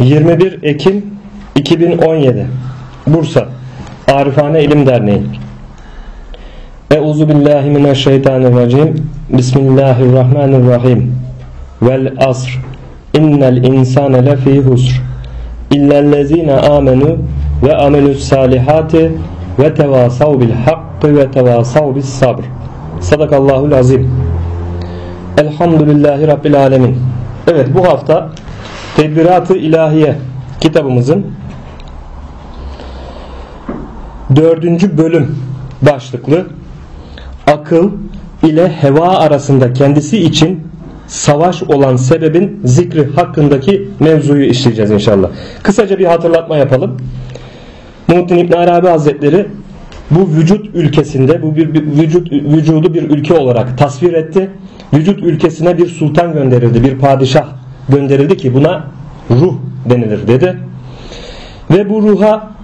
21 Ekim 2017 Bursa Arifane İlim Derneği. Euzu billahi mineşşeytanirracim. Bismillahirrahmanirrahim. Vel asr. İnnel insane lefî husr. İllellezine amenu ve amelus salihati ve tevasav bil hakkı ve tevasav bis sabr. Sadakallahul azim Elhamdülillahi Rabbil alemin. Evet bu hafta Tedbirat-ı İlahiye kitabımızın dördüncü bölüm başlıklı akıl ile heva arasında kendisi için savaş olan sebebin zikri hakkındaki mevzuyu işleyeceğiz inşallah. Kısaca bir hatırlatma yapalım. Muhittin İbn Arabi Hazretleri bu vücut ülkesinde bu bir, bir vücut vücudu bir ülke olarak tasvir etti. Vücut ülkesine bir sultan gönderildi, bir padişah gönderildi ki buna ruh denilir dedi. Ve bu ruha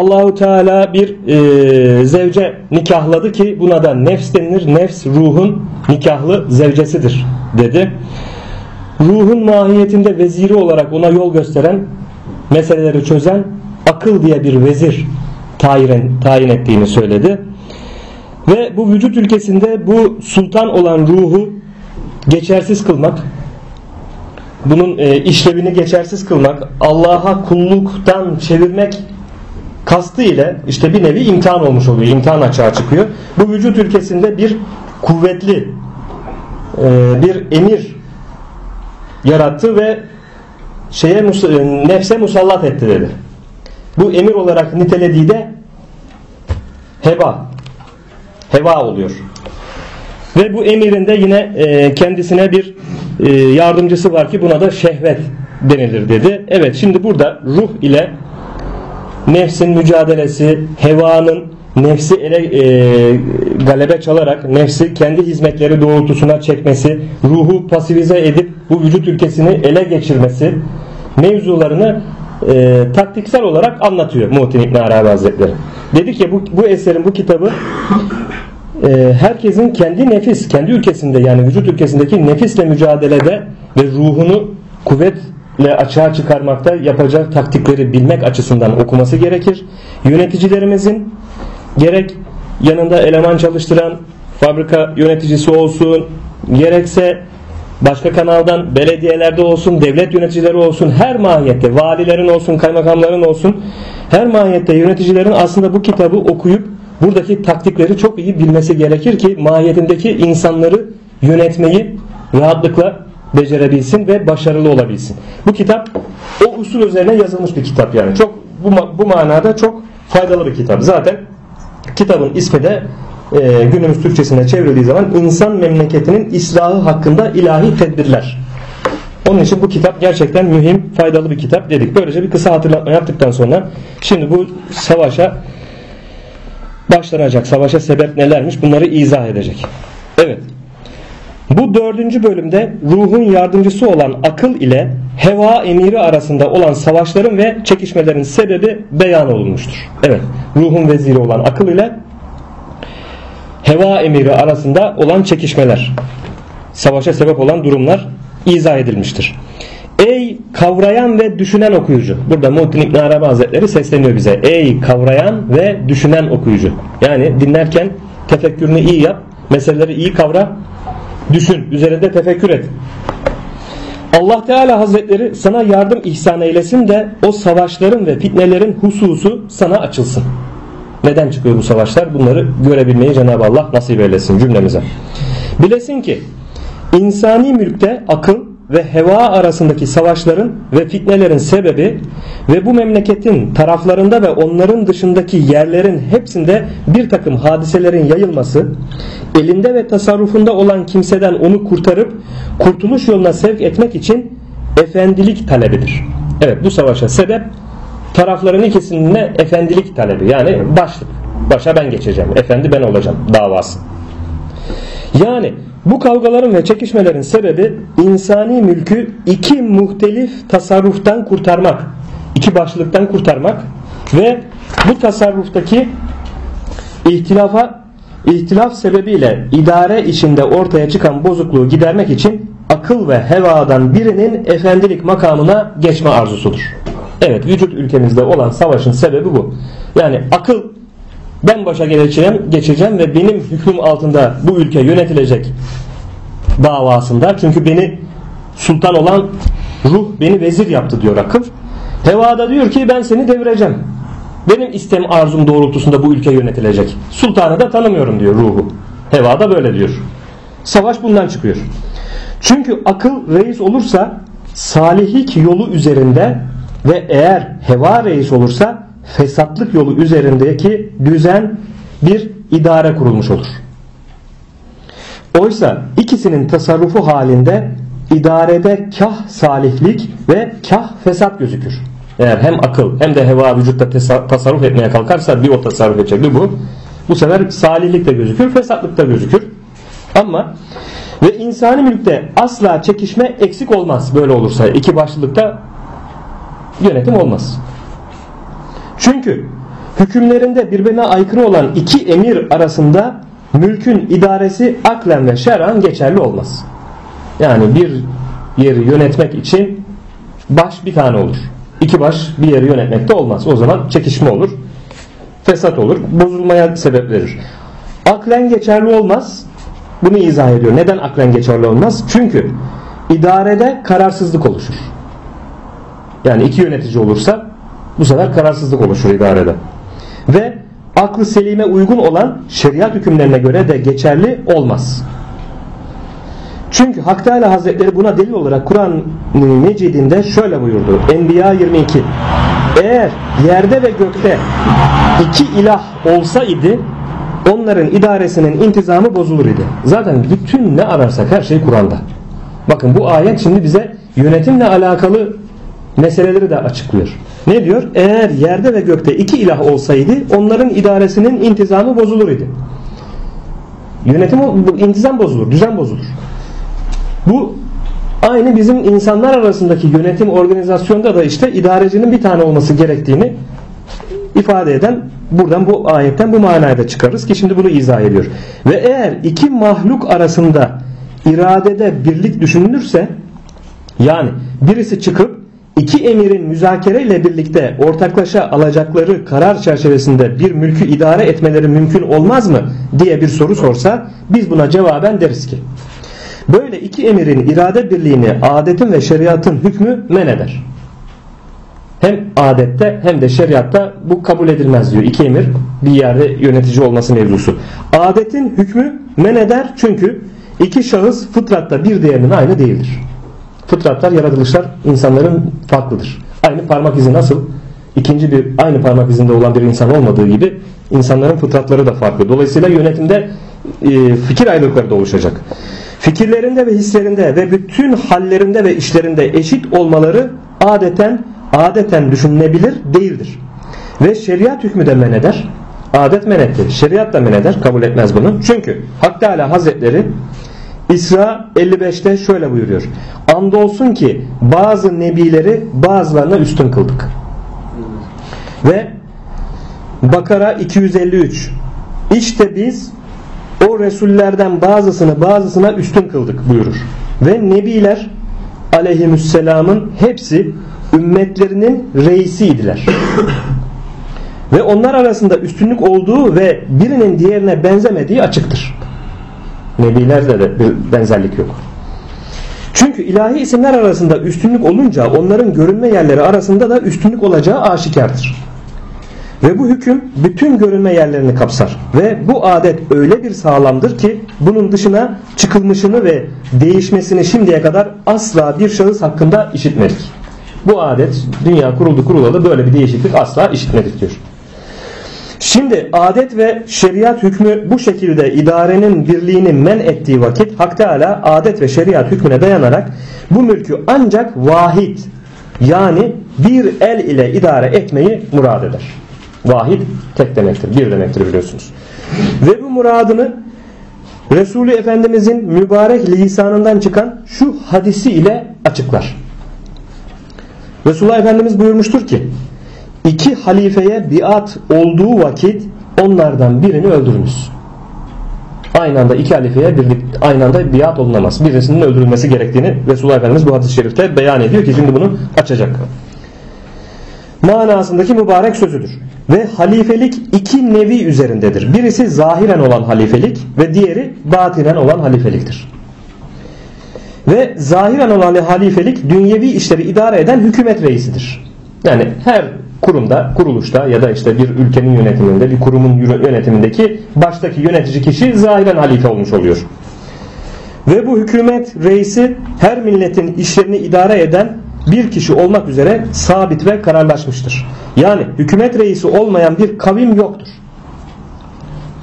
Allahu Teala bir e, zevce nikahladı ki buna da nefs denilir. Nefs ruhun nikahlı zevcesidir dedi. Ruhun mahiyetinde veziri olarak ona yol gösteren, meseleleri çözen akıl diye bir vezir tayin, tayin ettiğini söyledi. Ve bu vücut ülkesinde bu sultan olan ruhu geçersiz kılmak, bunun e, işlevini geçersiz kılmak, Allah'a kulluktan çevirmek kastı ile işte bir nevi imtihan olmuş oluyor. İmtihan açığa çıkıyor. Bu vücut ülkesinde bir kuvvetli e, bir emir yarattı ve şeye e, nefse musallat etti dedi. Bu emir olarak nitelediği de heba. Heva oluyor. Ve bu emirinde yine kendisine bir e, yardımcısı var ki buna da şehvet denilir dedi. Evet şimdi burada ruh ile nefsin mücadelesi, hevanın nefsi ele e, galebe çalarak nefsi kendi hizmetleri doğrultusuna çekmesi, ruhu pasifize edip bu vücut ülkesini ele geçirmesi mevzularını e, taktiksel olarak anlatıyor Muhittin İbn Arabi Hazretleri. Dedi ki bu, bu eserin bu kitabı e, herkesin kendi nefis, kendi ülkesinde yani vücut ülkesindeki nefisle mücadelede ve ruhunu kuvvetle açığa çıkarmakta yapacak taktikleri bilmek açısından okuması gerekir. Yöneticilerimizin gerek yanında eleman çalıştıran fabrika yöneticisi olsun, gerekse başka kanaldan belediyelerde olsun, devlet yöneticileri olsun, her mahiyette, valilerin olsun, kaymakamların olsun, her mahiyette yöneticilerin aslında bu kitabı okuyup buradaki taktikleri çok iyi bilmesi gerekir ki mahiyetindeki insanları yönetmeyi rahatlıkla becerebilsin ve başarılı olabilsin. Bu kitap o usul üzerine yazılmış bir kitap yani. Çok bu, bu manada çok faydalı bir kitap. Zaten kitabın ismi de e, günümüz Türkçesine çevrildiği zaman insan memleketinin islahı hakkında ilahi tedbirler. Onun için bu kitap gerçekten mühim, faydalı bir kitap dedik. Böylece bir kısa hatırlatma yaptıktan sonra şimdi bu savaşa başlanacak. Savaşa sebep nelermiş bunları izah edecek. Evet. Bu dördüncü bölümde ruhun yardımcısı olan akıl ile heva emiri arasında olan savaşların ve çekişmelerin sebebi beyan olunmuştur. Evet. Ruhun veziri olan akıl ile heva emiri arasında olan çekişmeler, savaşa sebep olan durumlar izah edilmiştir. Ey kavrayan ve düşünen okuyucu. Burada Muhittin İbn Arabi Hazretleri sesleniyor bize. Ey kavrayan ve düşünen okuyucu. Yani dinlerken tefekkürünü iyi yap. Meseleleri iyi kavra. Düşün. Üzerinde tefekkür et. Allah Teala Hazretleri sana yardım ihsan eylesin de o savaşların ve fitnelerin hususu sana açılsın. Neden çıkıyor bu savaşlar? Bunları görebilmeyi Cenab-ı Allah nasip eylesin cümlemize. Bilesin ki insani mülkte akıl ve heva arasındaki savaşların ve fitnelerin sebebi ve bu memleketin taraflarında ve onların dışındaki yerlerin hepsinde bir takım hadiselerin yayılması, elinde ve tasarrufunda olan kimseden onu kurtarıp kurtuluş yoluna sevk etmek için efendilik talebidir. Evet bu savaşa sebep tarafların ikisine efendilik talebi yani başlık. Başa ben geçeceğim. Efendi ben olacağım davası. Yani bu kavgaların ve çekişmelerin sebebi insani mülkü iki muhtelif tasarruftan kurtarmak. iki başlıktan kurtarmak ve bu tasarruftaki ihtilafa ihtilaf sebebiyle idare içinde ortaya çıkan bozukluğu gidermek için akıl ve hevadan birinin efendilik makamına geçme arzusudur. Evet vücut ülkemizde olan savaşın sebebi bu. Yani akıl ben başa geçeceğim, geçeceğim ve benim hükmüm altında bu ülke yönetilecek davasında. Çünkü beni sultan olan ruh beni vezir yaptı diyor akıl. Heva da diyor ki ben seni devireceğim. Benim istem arzum doğrultusunda bu ülke yönetilecek. Sultanı da tanımıyorum diyor ruhu. Heva da böyle diyor. Savaş bundan çıkıyor. Çünkü akıl reis olursa salihlik yolu üzerinde ve eğer heva reis olursa fesatlık yolu üzerindeki düzen bir idare kurulmuş olur. Oysa ikisinin tasarrufu halinde idarede kah salihlik ve kah fesat gözükür. Eğer hem akıl hem de heva vücutta tasarruf etmeye kalkarsa bir o tasarruf edecek bu. Bu sefer salihlik de gözükür, fesatlık da gözükür. Ama ve insani mülkte asla çekişme eksik olmaz böyle olursa. iki başlılıkta yönetim olmaz. Çünkü hükümlerinde birbirine aykırı olan iki emir arasında mülkün idaresi aklen ve şer'an geçerli olmaz. Yani bir yeri yönetmek için baş bir tane olur. İki baş bir yeri yönetmekte olmaz. O zaman çekişme olur. Fesat olur. Bozulmaya sebep verir. Aklen geçerli olmaz. Bunu izah ediyor. Neden aklen geçerli olmaz? Çünkü idarede kararsızlık oluşur. Yani iki yönetici olursa bu sefer kararsızlık oluşur idarede. Ve aklı selime uygun olan şeriat hükümlerine göre de geçerli olmaz. Çünkü Hak Teala Hazretleri buna delil olarak Kur'an-ı Mecid'inde şöyle buyurdu. Enbiya 22 Eğer yerde ve gökte iki ilah olsaydı onların idaresinin intizamı bozulur idi. Zaten bütün ne ararsak her şey Kur'an'da. Bakın bu ayet şimdi bize yönetimle alakalı meseleleri de açıklıyor. Ne diyor? Eğer yerde ve gökte iki ilah olsaydı onların idaresinin intizamı bozulur idi. Yönetim intizam bozulur, düzen bozulur. Bu aynı bizim insanlar arasındaki yönetim organizasyonda da işte idarecinin bir tane olması gerektiğini ifade eden buradan bu ayetten bu manayı da çıkarırız ki şimdi bunu izah ediyor. Ve eğer iki mahluk arasında iradede birlik düşünülürse yani birisi çıkıp iki emirin müzakere ile birlikte ortaklaşa alacakları karar çerçevesinde bir mülkü idare etmeleri mümkün olmaz mı diye bir soru sorsa biz buna cevaben deriz ki böyle iki emirin irade birliğini adetin ve şeriatın hükmü men eder. Hem adette hem de şeriatta bu kabul edilmez diyor. İki emir bir yerde yönetici olması mevzusu. Adetin hükmü men eder çünkü iki şahıs fıtratta bir diğerinin aynı değildir. Fıtratlar, yaratılışlar insanların farklıdır. Aynı parmak izi nasıl? ikinci bir aynı parmak izinde olan bir insan olmadığı gibi insanların fıtratları da farklı. Dolayısıyla yönetimde e, fikir ayrılıkları da oluşacak. Fikirlerinde ve hislerinde ve bütün hallerinde ve işlerinde eşit olmaları adeten adeten düşünülebilir değildir. Ve şeriat hükmü de men eder. Adet men etti. Şeriat da men eder. Kabul etmez bunu. Çünkü Hak Teala Hazretleri İsra 55'te şöyle buyuruyor. Andolsun ki bazı nebileri bazılarına üstün kıldık. Ve Bakara 253 İşte biz o Resullerden bazısını bazısına üstün kıldık buyurur. Ve Nebiler aleyhisselamın hepsi ümmetlerinin reisiydiler. ve onlar arasında üstünlük olduğu ve birinin diğerine benzemediği açıktır. Nebilerde de bir benzerlik yok. Çünkü ilahi isimler arasında üstünlük olunca onların görünme yerleri arasında da üstünlük olacağı aşikardır. Ve bu hüküm bütün görünme yerlerini kapsar. Ve bu adet öyle bir sağlamdır ki bunun dışına çıkılmışını ve değişmesini şimdiye kadar asla bir şahıs hakkında işitmedik. Bu adet dünya kuruldu kurulalı böyle bir değişiklik asla işitmedik diyor. Şimdi adet ve şeriat hükmü bu şekilde idarenin birliğini men ettiği vakit Hak Teala adet ve şeriat hükmüne dayanarak bu mülkü ancak vahid yani bir el ile idare etmeyi murad eder. Vahid tek demektir, bir demektir biliyorsunuz. Ve bu muradını Resulü Efendimizin mübarek lisanından çıkan şu hadisi ile açıklar. Resulullah Efendimiz buyurmuştur ki iki halifeye biat olduğu vakit onlardan birini öldürünüz. aynı anda iki halifeye birlik, aynı anda biat olunamaz. Birisinin öldürülmesi gerektiğini Resulullah Efendimiz bu hadis-i şerifte beyan ediyor ki şimdi bunu açacak. Manasındaki mübarek sözüdür. Ve halifelik iki nevi üzerindedir. Birisi zahiren olan halifelik ve diğeri batinen olan halifeliktir. Ve zahiren olan halifelik dünyevi işleri idare eden hükümet reisidir. Yani her kurumda, kuruluşta ya da işte bir ülkenin yönetiminde, bir kurumun yönetimindeki baştaki yönetici kişi zahiren halife olmuş oluyor. Ve bu hükümet reisi her milletin işlerini idare eden bir kişi olmak üzere sabit ve kararlaşmıştır. Yani hükümet reisi olmayan bir kavim yoktur.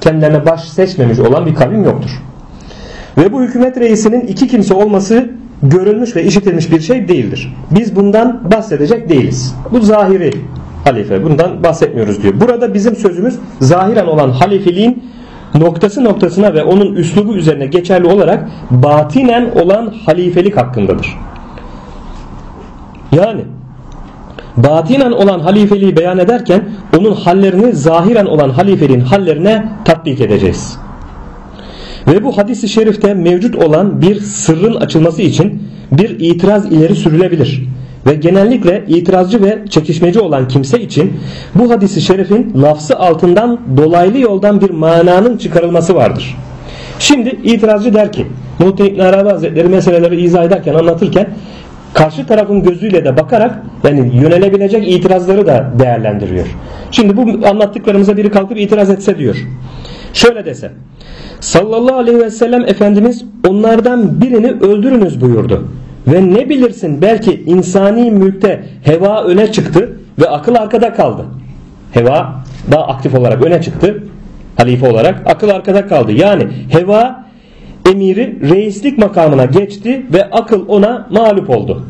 Kendilerine baş seçmemiş olan bir kavim yoktur. Ve bu hükümet reisinin iki kimse olması görülmüş ve işitilmiş bir şey değildir. Biz bundan bahsedecek değiliz. Bu zahiri halife. Bundan bahsetmiyoruz diyor. Burada bizim sözümüz zahiren olan halifeliğin noktası noktasına ve onun üslubu üzerine geçerli olarak batinen olan halifelik hakkındadır. Yani batinen olan halifeliği beyan ederken onun hallerini zahiren olan halifeliğin hallerine tatbik edeceğiz. Ve bu hadisi şerifte mevcut olan bir sırrın açılması için bir itiraz ileri sürülebilir. Ve genellikle itirazcı ve çekişmeci olan kimse için bu hadisi şerifin lafzı altından dolaylı yoldan bir mananın çıkarılması vardır. Şimdi itirazcı der ki Muhittin İbn Arabi Hazretleri meseleleri izah ederken anlatırken karşı tarafın gözüyle de bakarak yani yönelebilecek itirazları da değerlendiriyor. Şimdi bu anlattıklarımıza biri kalkıp itiraz etse diyor. Şöyle dese sallallahu aleyhi ve sellem Efendimiz onlardan birini öldürünüz buyurdu. Ve ne bilirsin belki insani mülkte heva öne çıktı ve akıl arkada kaldı. Heva daha aktif olarak öne çıktı. Halife olarak akıl arkada kaldı. Yani heva emiri reislik makamına geçti ve akıl ona mağlup oldu.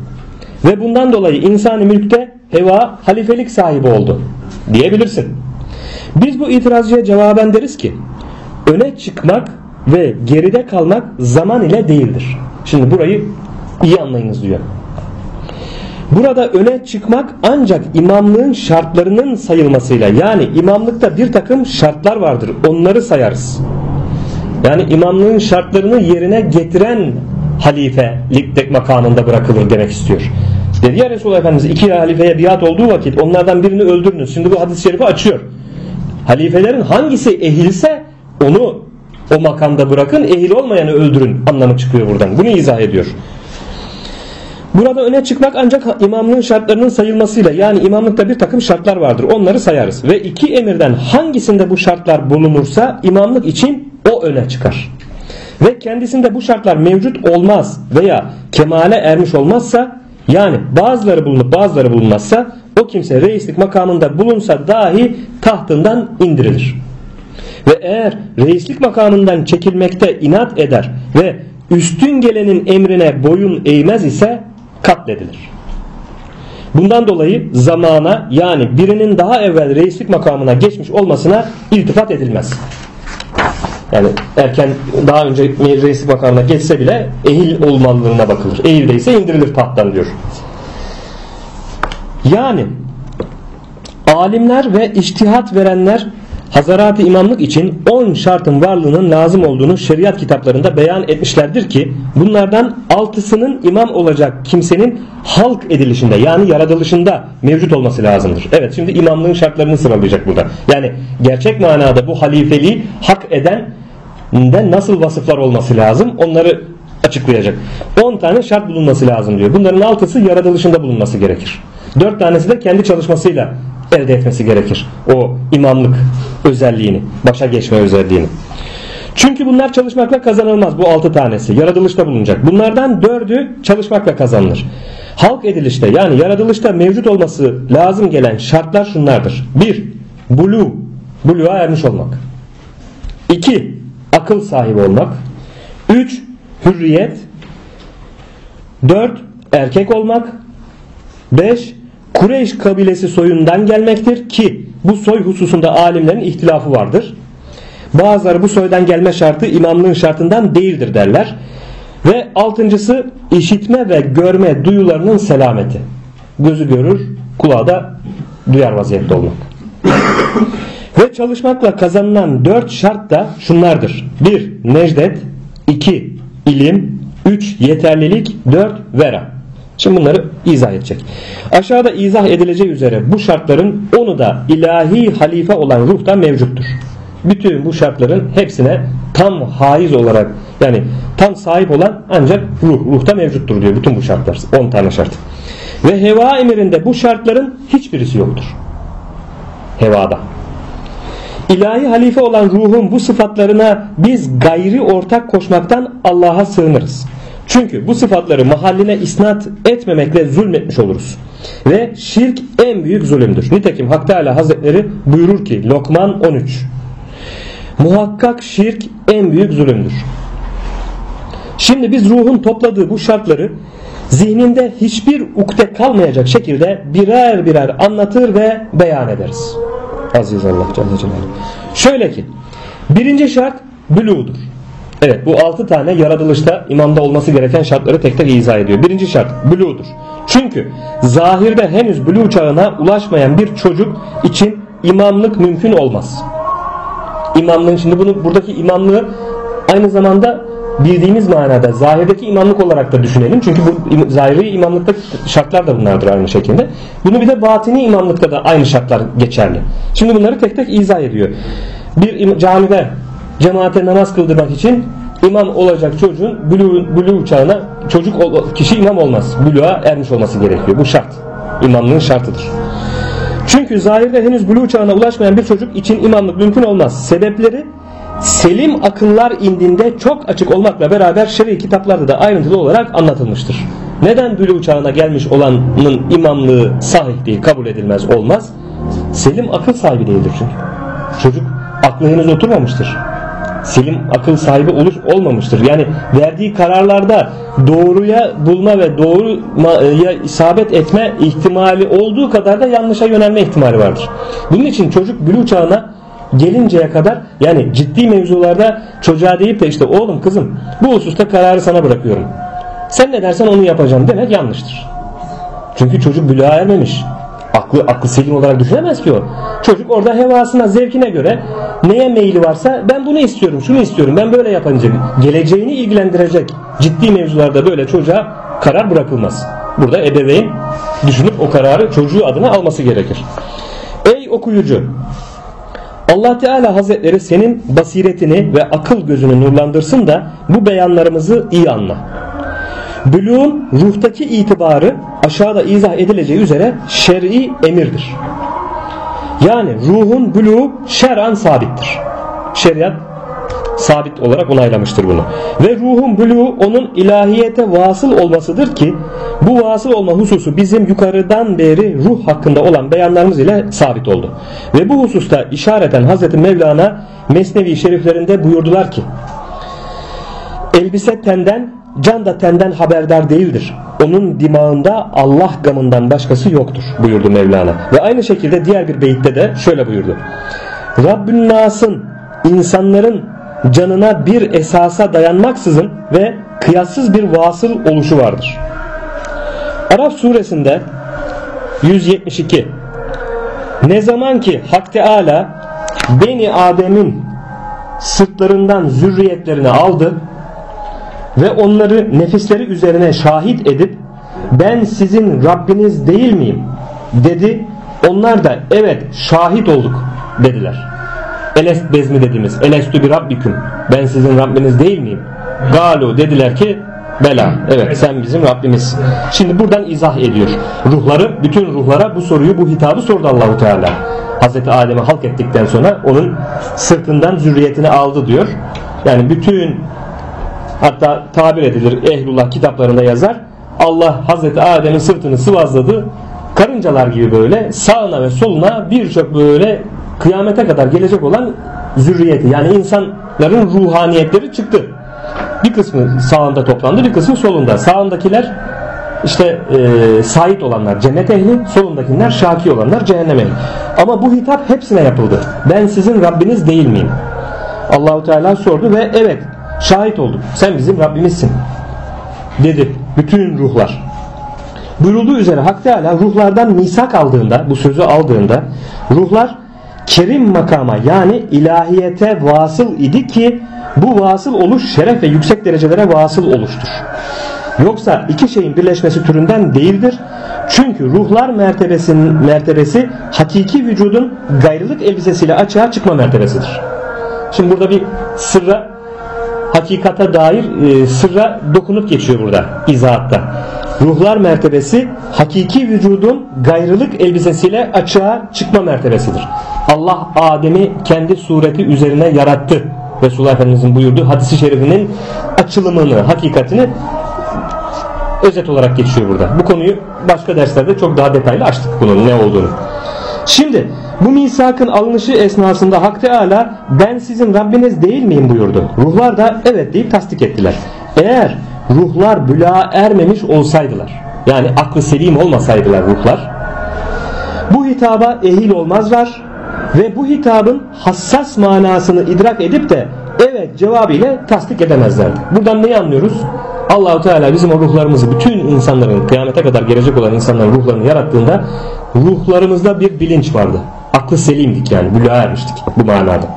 Ve bundan dolayı insani mülkte heva halifelik sahibi oldu diyebilirsin. Biz bu itirazcıya cevaben deriz ki öne çıkmak ve geride kalmak zaman ile değildir. Şimdi burayı iyi anlayınız diyor. Burada öne çıkmak ancak imamlığın şartlarının sayılmasıyla yani imamlıkta bir takım şartlar vardır. Onları sayarız. Yani imamlığın şartlarını yerine getiren halifelik makamında bırakılır demek istiyor. Dedi ya Resulullah Efendimiz iki halifeye biat olduğu vakit onlardan birini öldürünüz. Şimdi bu hadis-i şerifi açıyor. Halifelerin hangisi ehilse onu o makamda bırakın ehil olmayanı öldürün anlamı çıkıyor buradan. Bunu izah ediyor. Burada öne çıkmak ancak imamlığın şartlarının sayılmasıyla yani imamlıkta bir takım şartlar vardır. Onları sayarız. Ve iki emirden hangisinde bu şartlar bulunursa imamlık için o öne çıkar. Ve kendisinde bu şartlar mevcut olmaz veya kemale ermiş olmazsa yani bazıları bulunup bazıları bulunmazsa o kimse reislik makamında bulunsa dahi tahtından indirilir. Ve eğer reislik makamından çekilmekte inat eder ve üstün gelenin emrine boyun eğmez ise katledilir. Bundan dolayı zamana yani birinin daha evvel reislik makamına geçmiş olmasına iltifat edilmez. Yani erken daha önce reislik makamına geçse bile ehil olmalılığına bakılır. Ehil değilse indirilir tahttan diyor. Yani alimler ve iştihat verenler Hazarat-ı imamlık için 10 şartın varlığının lazım olduğunu şeriat kitaplarında beyan etmişlerdir ki bunlardan altısının imam olacak kimsenin halk edilişinde yani yaratılışında mevcut olması lazımdır. Evet şimdi imamlığın şartlarını sıralayacak burada. Yani gerçek manada bu halifeliği hak eden de nasıl vasıflar olması lazım onları açıklayacak. 10 tane şart bulunması lazım diyor. Bunların altısı yaratılışında bulunması gerekir. 4 tanesi de kendi çalışmasıyla elde etmesi gerekir. O imamlık özelliğini, başa geçme özelliğini. Çünkü bunlar çalışmakla kazanılmaz bu altı tanesi. Yaratılışta bulunacak. Bunlardan dördü çalışmakla kazanılır. Halk edilişte yani yaratılışta mevcut olması lazım gelen şartlar şunlardır. 1. Bulu. Buluğa ermiş olmak. 2. Akıl sahibi olmak. 3. Hürriyet. 4. Erkek olmak. 5. Kureyş kabilesi soyundan gelmektir ki bu soy hususunda alimlerin ihtilafı vardır. Bazıları bu soydan gelme şartı imamlığın şartından değildir derler. Ve altıncısı işitme ve görme duyularının selameti. Gözü görür, kulağı da duyar vaziyette olmak. Ve çalışmakla kazanılan dört şart da şunlardır. 1. Necdet 2. ilim 3. Yeterlilik 4. Vera Şimdi bunları izah edecek. Aşağıda izah edileceği üzere bu şartların onu da ilahi halife olan ruhta mevcuttur. Bütün bu şartların hepsine tam haiz olarak yani tam sahip olan ancak ruh, ruhta mevcuttur diyor bütün bu şartlar. 10 tane şart. Ve heva emirinde bu şartların hiçbirisi yoktur. Hevada. İlahi halife olan ruhun bu sıfatlarına biz gayri ortak koşmaktan Allah'a sığınırız. Çünkü bu sıfatları mahalline isnat etmemekle zulmetmiş oluruz. Ve şirk en büyük zulümdür. Nitekim Hak Teala Hazretleri buyurur ki Lokman 13 Muhakkak şirk en büyük zulümdür. Şimdi biz ruhun topladığı bu şartları zihninde hiçbir ukde kalmayacak şekilde birer birer anlatır ve beyan ederiz. Aziz Allah Celle Celaluhu. Şöyle ki birinci şart bülüğudur. Evet bu altı tane yaratılışta imamda olması gereken şartları tek tek izah ediyor. Birinci şart bülüğudur. Çünkü zahirde henüz bülüğ çağına ulaşmayan bir çocuk için imamlık mümkün olmaz. İmamlığın şimdi bunu buradaki imamlığı aynı zamanda bildiğimiz manada zahirdeki imamlık olarak da düşünelim. Çünkü bu zahiri imamlıkta şartlar da bunlardır aynı şekilde. Bunu bir de batini imamlıkta da aynı şartlar geçerli. Şimdi bunları tek tek izah ediyor. Bir camide cemaate namaz kıldırmak için imam olacak çocuğun bülü, bülü çağına çocuk kişi imam olmaz. Bülüğa ermiş olması gerekiyor. Bu şart. İmamlığın şartıdır. Çünkü zahirde henüz bülü çağına ulaşmayan bir çocuk için imamlık mümkün olmaz. Sebepleri selim akıllar indinde çok açık olmakla beraber şer'i kitaplarda da ayrıntılı olarak anlatılmıştır. Neden bülü çağına gelmiş olanın imamlığı sahih değil, kabul edilmez olmaz? Selim akıl sahibi değildir çünkü. Çocuk aklı henüz oturmamıştır selim akıl sahibi olur olmamıştır. Yani verdiği kararlarda doğruya bulma ve doğruya isabet etme ihtimali olduğu kadar da yanlışa yönelme ihtimali vardır. Bunun için çocuk bülü çağına gelinceye kadar yani ciddi mevzularda çocuğa deyip de işte oğlum kızım bu hususta kararı sana bırakıyorum. Sen ne dersen onu yapacağım demek yanlıştır. Çünkü çocuk bülüğa ermemiş aklı, aklı selim olarak düşünemez ki o. Çocuk orada hevasına, zevkine göre neye meyili varsa ben bunu istiyorum, şunu istiyorum, ben böyle yapınca geleceğini ilgilendirecek ciddi mevzularda böyle çocuğa karar bırakılmaz. Burada ebeveyn düşünüp o kararı çocuğu adına alması gerekir. Ey okuyucu! Allah Teala Hazretleri senin basiretini ve akıl gözünü nurlandırsın da bu beyanlarımızı iyi anla. Bülüğün ruhtaki itibarı aşağıda izah edileceği üzere şer'i emirdir. Yani ruhun bülüğü şer'an sabittir. Şeriat sabit olarak onaylamıştır bunu. Ve ruhun bülüğü onun ilahiyete vasıl olmasıdır ki bu vasıl olma hususu bizim yukarıdan beri ruh hakkında olan beyanlarımız ile sabit oldu. Ve bu hususta işareten Hazreti Mevlana Mesnevi şeriflerinde buyurdular ki elbise tenden Can da tenden haberdar değildir. Onun dimağında Allah gamından başkası yoktur buyurdu Mevlana. Ve aynı şekilde diğer bir beyitte de şöyle buyurdu. Rabbün Nas'ın insanların canına bir esasa dayanmaksızın ve kıyassız bir vasıl oluşu vardır. Arap suresinde 172 Ne zaman ki Hak Teala Beni Adem'in sırtlarından zürriyetlerini aldı ve onları nefisleri üzerine şahit edip ben sizin Rabbiniz değil miyim dedi. Onlar da evet şahit olduk dediler. Elest bezmi dediğimiz elestü bir rabbiküm ben sizin Rabbiniz değil miyim? Galu dediler ki Bela evet sen bizim Rabbimiz. Şimdi buradan izah ediyor. Ruhları bütün ruhlara bu soruyu bu hitabı sordu Allahu Teala. Hazreti Adem'e halk ettikten sonra onun sırtından zürriyetini aldı diyor. Yani bütün hatta tabir edilir ehlullah kitaplarında yazar Allah Hazreti Adem'in sırtını sıvazladı. Karıncalar gibi böyle sağına ve soluna birçok böyle kıyamete kadar gelecek olan zürriyeti yani insanların ruhaniyetleri çıktı. Bir kısmı sağında toplandı bir kısmı solunda. Sağındakiler işte e, sait olanlar cennet ehli solundakiler şaki olanlar cehennem ehli. Ama bu hitap hepsine yapıldı. Ben sizin Rabbiniz değil miyim? Allahu Teala sordu ve evet Şahit olduk. Sen bizim Rabbimizsin. Dedi bütün ruhlar. Buyurulduğu üzere Hak Teala ruhlardan misak aldığında, bu sözü aldığında ruhlar kerim makama yani ilahiyete vasıl idi ki bu vasıl oluş şeref ve yüksek derecelere vasıl oluştur. Yoksa iki şeyin birleşmesi türünden değildir. Çünkü ruhlar mertebesinin mertebesi hakiki vücudun gayrılık elbisesiyle açığa çıkma mertebesidir. Şimdi burada bir sırra hakikata dair e, sırra dokunup geçiyor burada izahatta. Ruhlar mertebesi hakiki vücudun gayrılık elbisesiyle açığa çıkma mertebesidir. Allah Adem'i kendi sureti üzerine yarattı. Resulullah Efendimizin buyurduğu hadisi şerifinin açılımını, hakikatini özet olarak geçiyor burada. Bu konuyu başka derslerde çok daha detaylı açtık bunun ne olduğunu. Şimdi bu misakın alınışı esnasında Hak Teala ben sizin Rabbiniz değil miyim buyurdu. Ruhlar da evet deyip tasdik ettiler. Eğer ruhlar bülağa ermemiş olsaydılar yani aklı selim olmasaydılar ruhlar bu hitaba ehil olmazlar ve bu hitabın hassas manasını idrak edip de evet cevabı ile tasdik edemezlerdi. Buradan neyi anlıyoruz? Allahu Teala bizim o ruhlarımızı bütün insanların kıyamete kadar gelecek olan insanların ruhlarını yarattığında ruhlarımızda bir bilinç vardı. Aklı selimdik yani. Bülüğa ermiştik bu manada.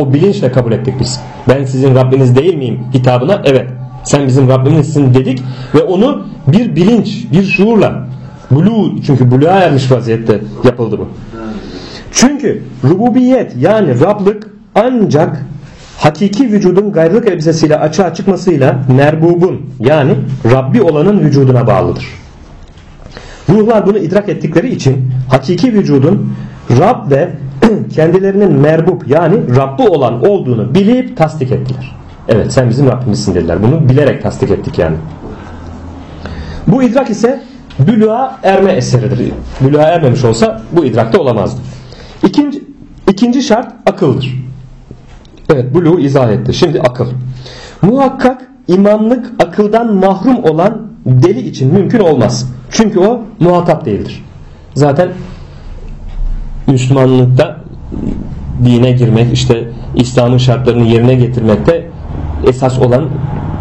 O bilinçle kabul ettik biz. Ben sizin Rabbiniz değil miyim hitabına? Evet. Sen bizim Rabbimizsin dedik ve onu bir bilinç, bir şuurla bulu çünkü buluğa ermiş vaziyette yapıldı bu. Çünkü rububiyet yani Rablık ancak hakiki vücudun gayrılık elbisesiyle açığa çıkmasıyla merbubun yani Rabbi olanın vücuduna bağlıdır. Ruhlar bunu idrak ettikleri için hakiki vücudun Rab ve kendilerinin merbub yani Rabbi olan olduğunu bilip tasdik ettiler. Evet sen bizim Rabbimizsin dediler. Bunu bilerek tasdik ettik yani. Bu idrak ise bülüğa erme eseridir. Bülüğa ermemiş olsa bu idrakte olamazdı. İkinci, ikinci şart akıldır. Evet buluğu izah etti. Şimdi akıl. Muhakkak imamlık akıldan mahrum olan deli için mümkün olmaz. Çünkü o muhatap değildir. Zaten Müslümanlıkta dine girmek işte İslam'ın şartlarını yerine getirmekte esas olan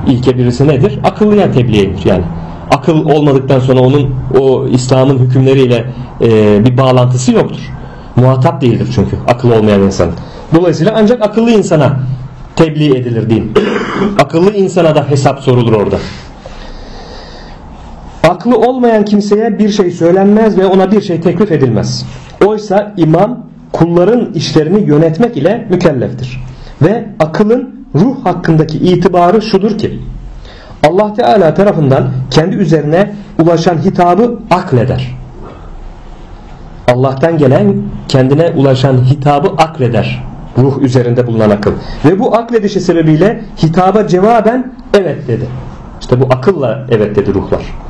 ilke birisi nedir? Akıllıya tebliğ yani. Akıl olmadıktan sonra onun o İslam'ın hükümleriyle e, bir bağlantısı yoktur. Muhatap değildir çünkü akıl olmayan insan. Dolayısıyla ancak akıllı insana tebliğ edilir din. akıllı insana da hesap sorulur orada. Aklı olmayan kimseye bir şey söylenmez ve ona bir şey teklif edilmez. Oysa imam kulların işlerini yönetmek ile mükelleftir. Ve akılın ruh hakkındaki itibarı şudur ki Allah Teala tarafından kendi üzerine ulaşan hitabı akleder. Allah'tan gelen kendine ulaşan hitabı akleder. Ruh üzerinde bulunan akıl. Ve bu akledişi sebebiyle hitaba cevaben evet dedi. İşte bu akılla evet dedi ruhlar.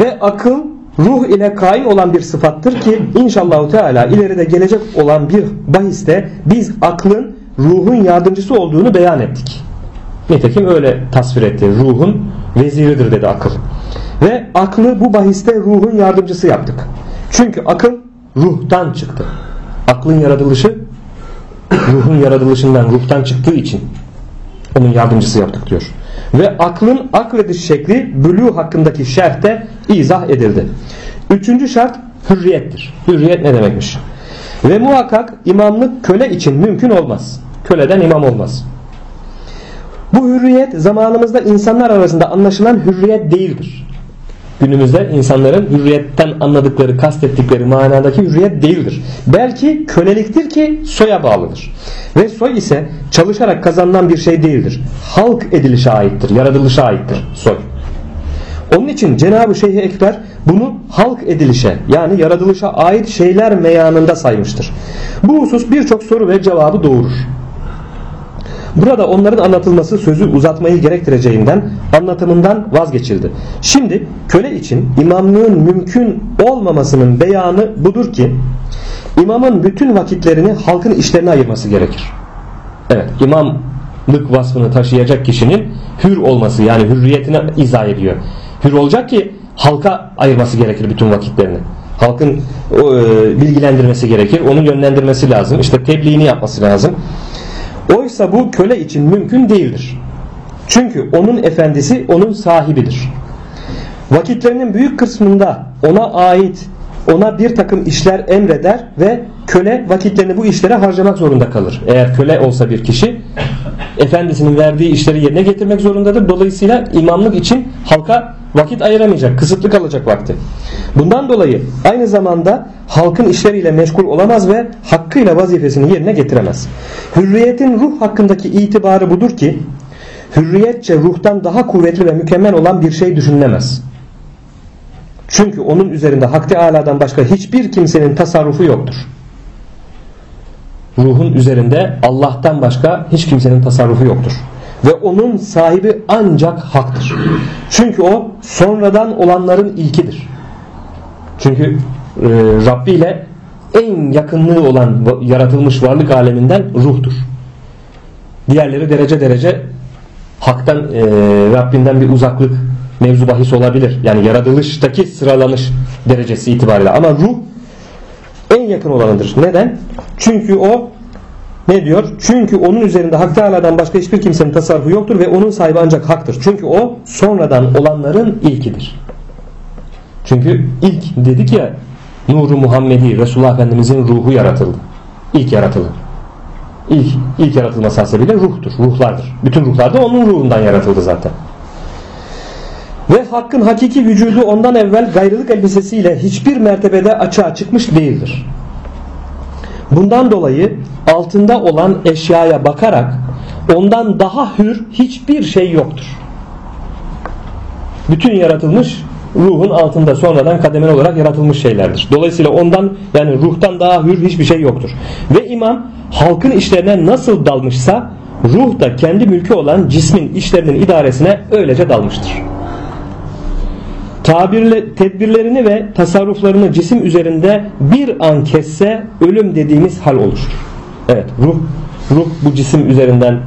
Ve akıl ruh ile kain olan bir sıfattır ki inşallah Teala ileride gelecek olan bir bahiste biz aklın ruhun yardımcısı olduğunu beyan ettik. Nitekim öyle tasvir etti. Ruhun veziridir dedi akıl. Ve aklı bu bahiste ruhun yardımcısı yaptık. Çünkü akıl ruhtan çıktı. Aklın yaratılışı ruhun yaratılışından ruhtan çıktığı için onun yardımcısı yaptık diyor. Ve aklın aklediş şekli bülü hakkındaki şerhte izah edildi. Üçüncü şart hürriyettir. Hürriyet ne demekmiş? Ve muhakkak imamlık köle için mümkün olmaz. Köleden imam olmaz. Bu hürriyet zamanımızda insanlar arasında anlaşılan hürriyet değildir. Günümüzde insanların hürriyetten anladıkları, kastettikleri manadaki hürriyet değildir. Belki köleliktir ki soya bağlıdır. Ve soy ise çalışarak kazanılan bir şey değildir. Halk edilişe aittir, yaratılışa aittir soy. Onun için Cenab-ı Şeyh Ekber bunu halk edilişe yani yaratılışa ait şeyler meyanında saymıştır. Bu husus birçok soru ve cevabı doğurur. Burada onların anlatılması sözü uzatmayı gerektireceğinden anlatımından vazgeçildi. Şimdi köle için imamlığın mümkün olmamasının beyanı budur ki imamın bütün vakitlerini halkın işlerine ayırması gerekir. Evet imamlık vasfını taşıyacak kişinin hür olması yani hürriyetine izah ediyor. Hür olacak ki halka ayırması gerekir bütün vakitlerini. Halkın e, bilgilendirmesi gerekir. Onu yönlendirmesi lazım. İşte tebliğini yapması lazım. Oysa bu köle için mümkün değildir. Çünkü onun efendisi onun sahibidir. Vakitlerinin büyük kısmında ona ait ona bir takım işler emreder ve köle vakitlerini bu işlere harcamak zorunda kalır. Eğer köle olsa bir kişi efendisinin verdiği işleri yerine getirmek zorundadır. Dolayısıyla imamlık için halka vakit ayıramayacak, kısıtlı kalacak vakti. Bundan dolayı aynı zamanda halkın işleriyle meşgul olamaz ve hakkıyla vazifesini yerine getiremez. Hürriyetin ruh hakkındaki itibarı budur ki hürriyetçe ruhtan daha kuvvetli ve mükemmel olan bir şey düşünülemez. Çünkü onun üzerinde Hak Teala'dan başka hiçbir kimsenin tasarrufu yoktur. Ruhun üzerinde Allah'tan başka hiç kimsenin tasarrufu yoktur. Ve onun sahibi ancak haktır. Çünkü o sonradan olanların ilkidir. Çünkü e, Rabbi ile en yakınlığı olan yaratılmış varlık aleminden ruhtur. Diğerleri derece derece haktan e, Rabbinden bir uzaklık mevzu bahis olabilir. Yani yaratılıştaki sıralanış derecesi itibariyle. Ama ruh en yakın olanıdır. Neden? Çünkü o ne diyor? Çünkü onun üzerinde Hak Teala'dan başka hiçbir kimsenin tasarrufu yoktur ve onun sahibi ancak haktır. Çünkü o sonradan olanların ilkidir. Çünkü ilk dedik ya Nuru Muhammedi Resulullah Efendimizin ruhu yaratıldı. İlk yaratıldı. İlk, ilk yaratılması hasebiyle ruhtur, ruhlardır. Bütün ruhlar da onun ruhundan yaratıldı zaten. Ve hakkın hakiki vücudu ondan evvel gayrılık elbisesiyle hiçbir mertebede açığa çıkmış değildir. Bundan dolayı altında olan eşyaya bakarak ondan daha hür hiçbir şey yoktur. Bütün yaratılmış ruhun altında sonradan kademel olarak yaratılmış şeylerdir. Dolayısıyla ondan yani ruhtan daha hür hiçbir şey yoktur. Ve imam halkın işlerine nasıl dalmışsa ruh da kendi mülkü olan cismin işlerinin idaresine öylece dalmıştır. Tabirle, tedbirlerini ve tasarruflarını cisim üzerinde bir an kesse ölüm dediğimiz hal oluşur. Evet ruh ruh bu cisim üzerinden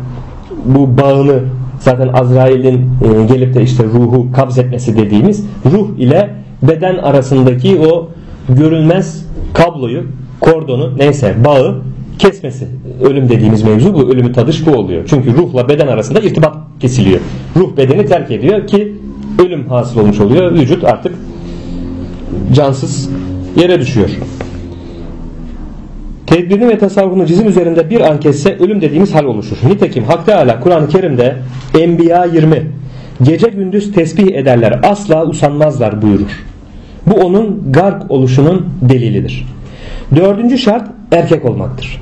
bu bağını zaten Azrail'in e, gelip de işte ruhu kabz etmesi dediğimiz ruh ile beden arasındaki o görülmez kabloyu, kordonu neyse bağı kesmesi. Ölüm dediğimiz mevzu bu. Ölümü tadış bu oluyor. Çünkü ruhla beden arasında irtibat kesiliyor. Ruh bedeni terk ediyor ki ölüm hasıl olmuş oluyor. Vücut artık cansız yere düşüyor. Tedbirini ve tasavvufunu cizim üzerinde bir an kesse ölüm dediğimiz hal oluşur. Nitekim Hak Teala Kur'an-ı Kerim'de Enbiya 20 gece gündüz tesbih ederler asla usanmazlar buyurur. Bu onun gark oluşunun delilidir. Dördüncü şart erkek olmaktır.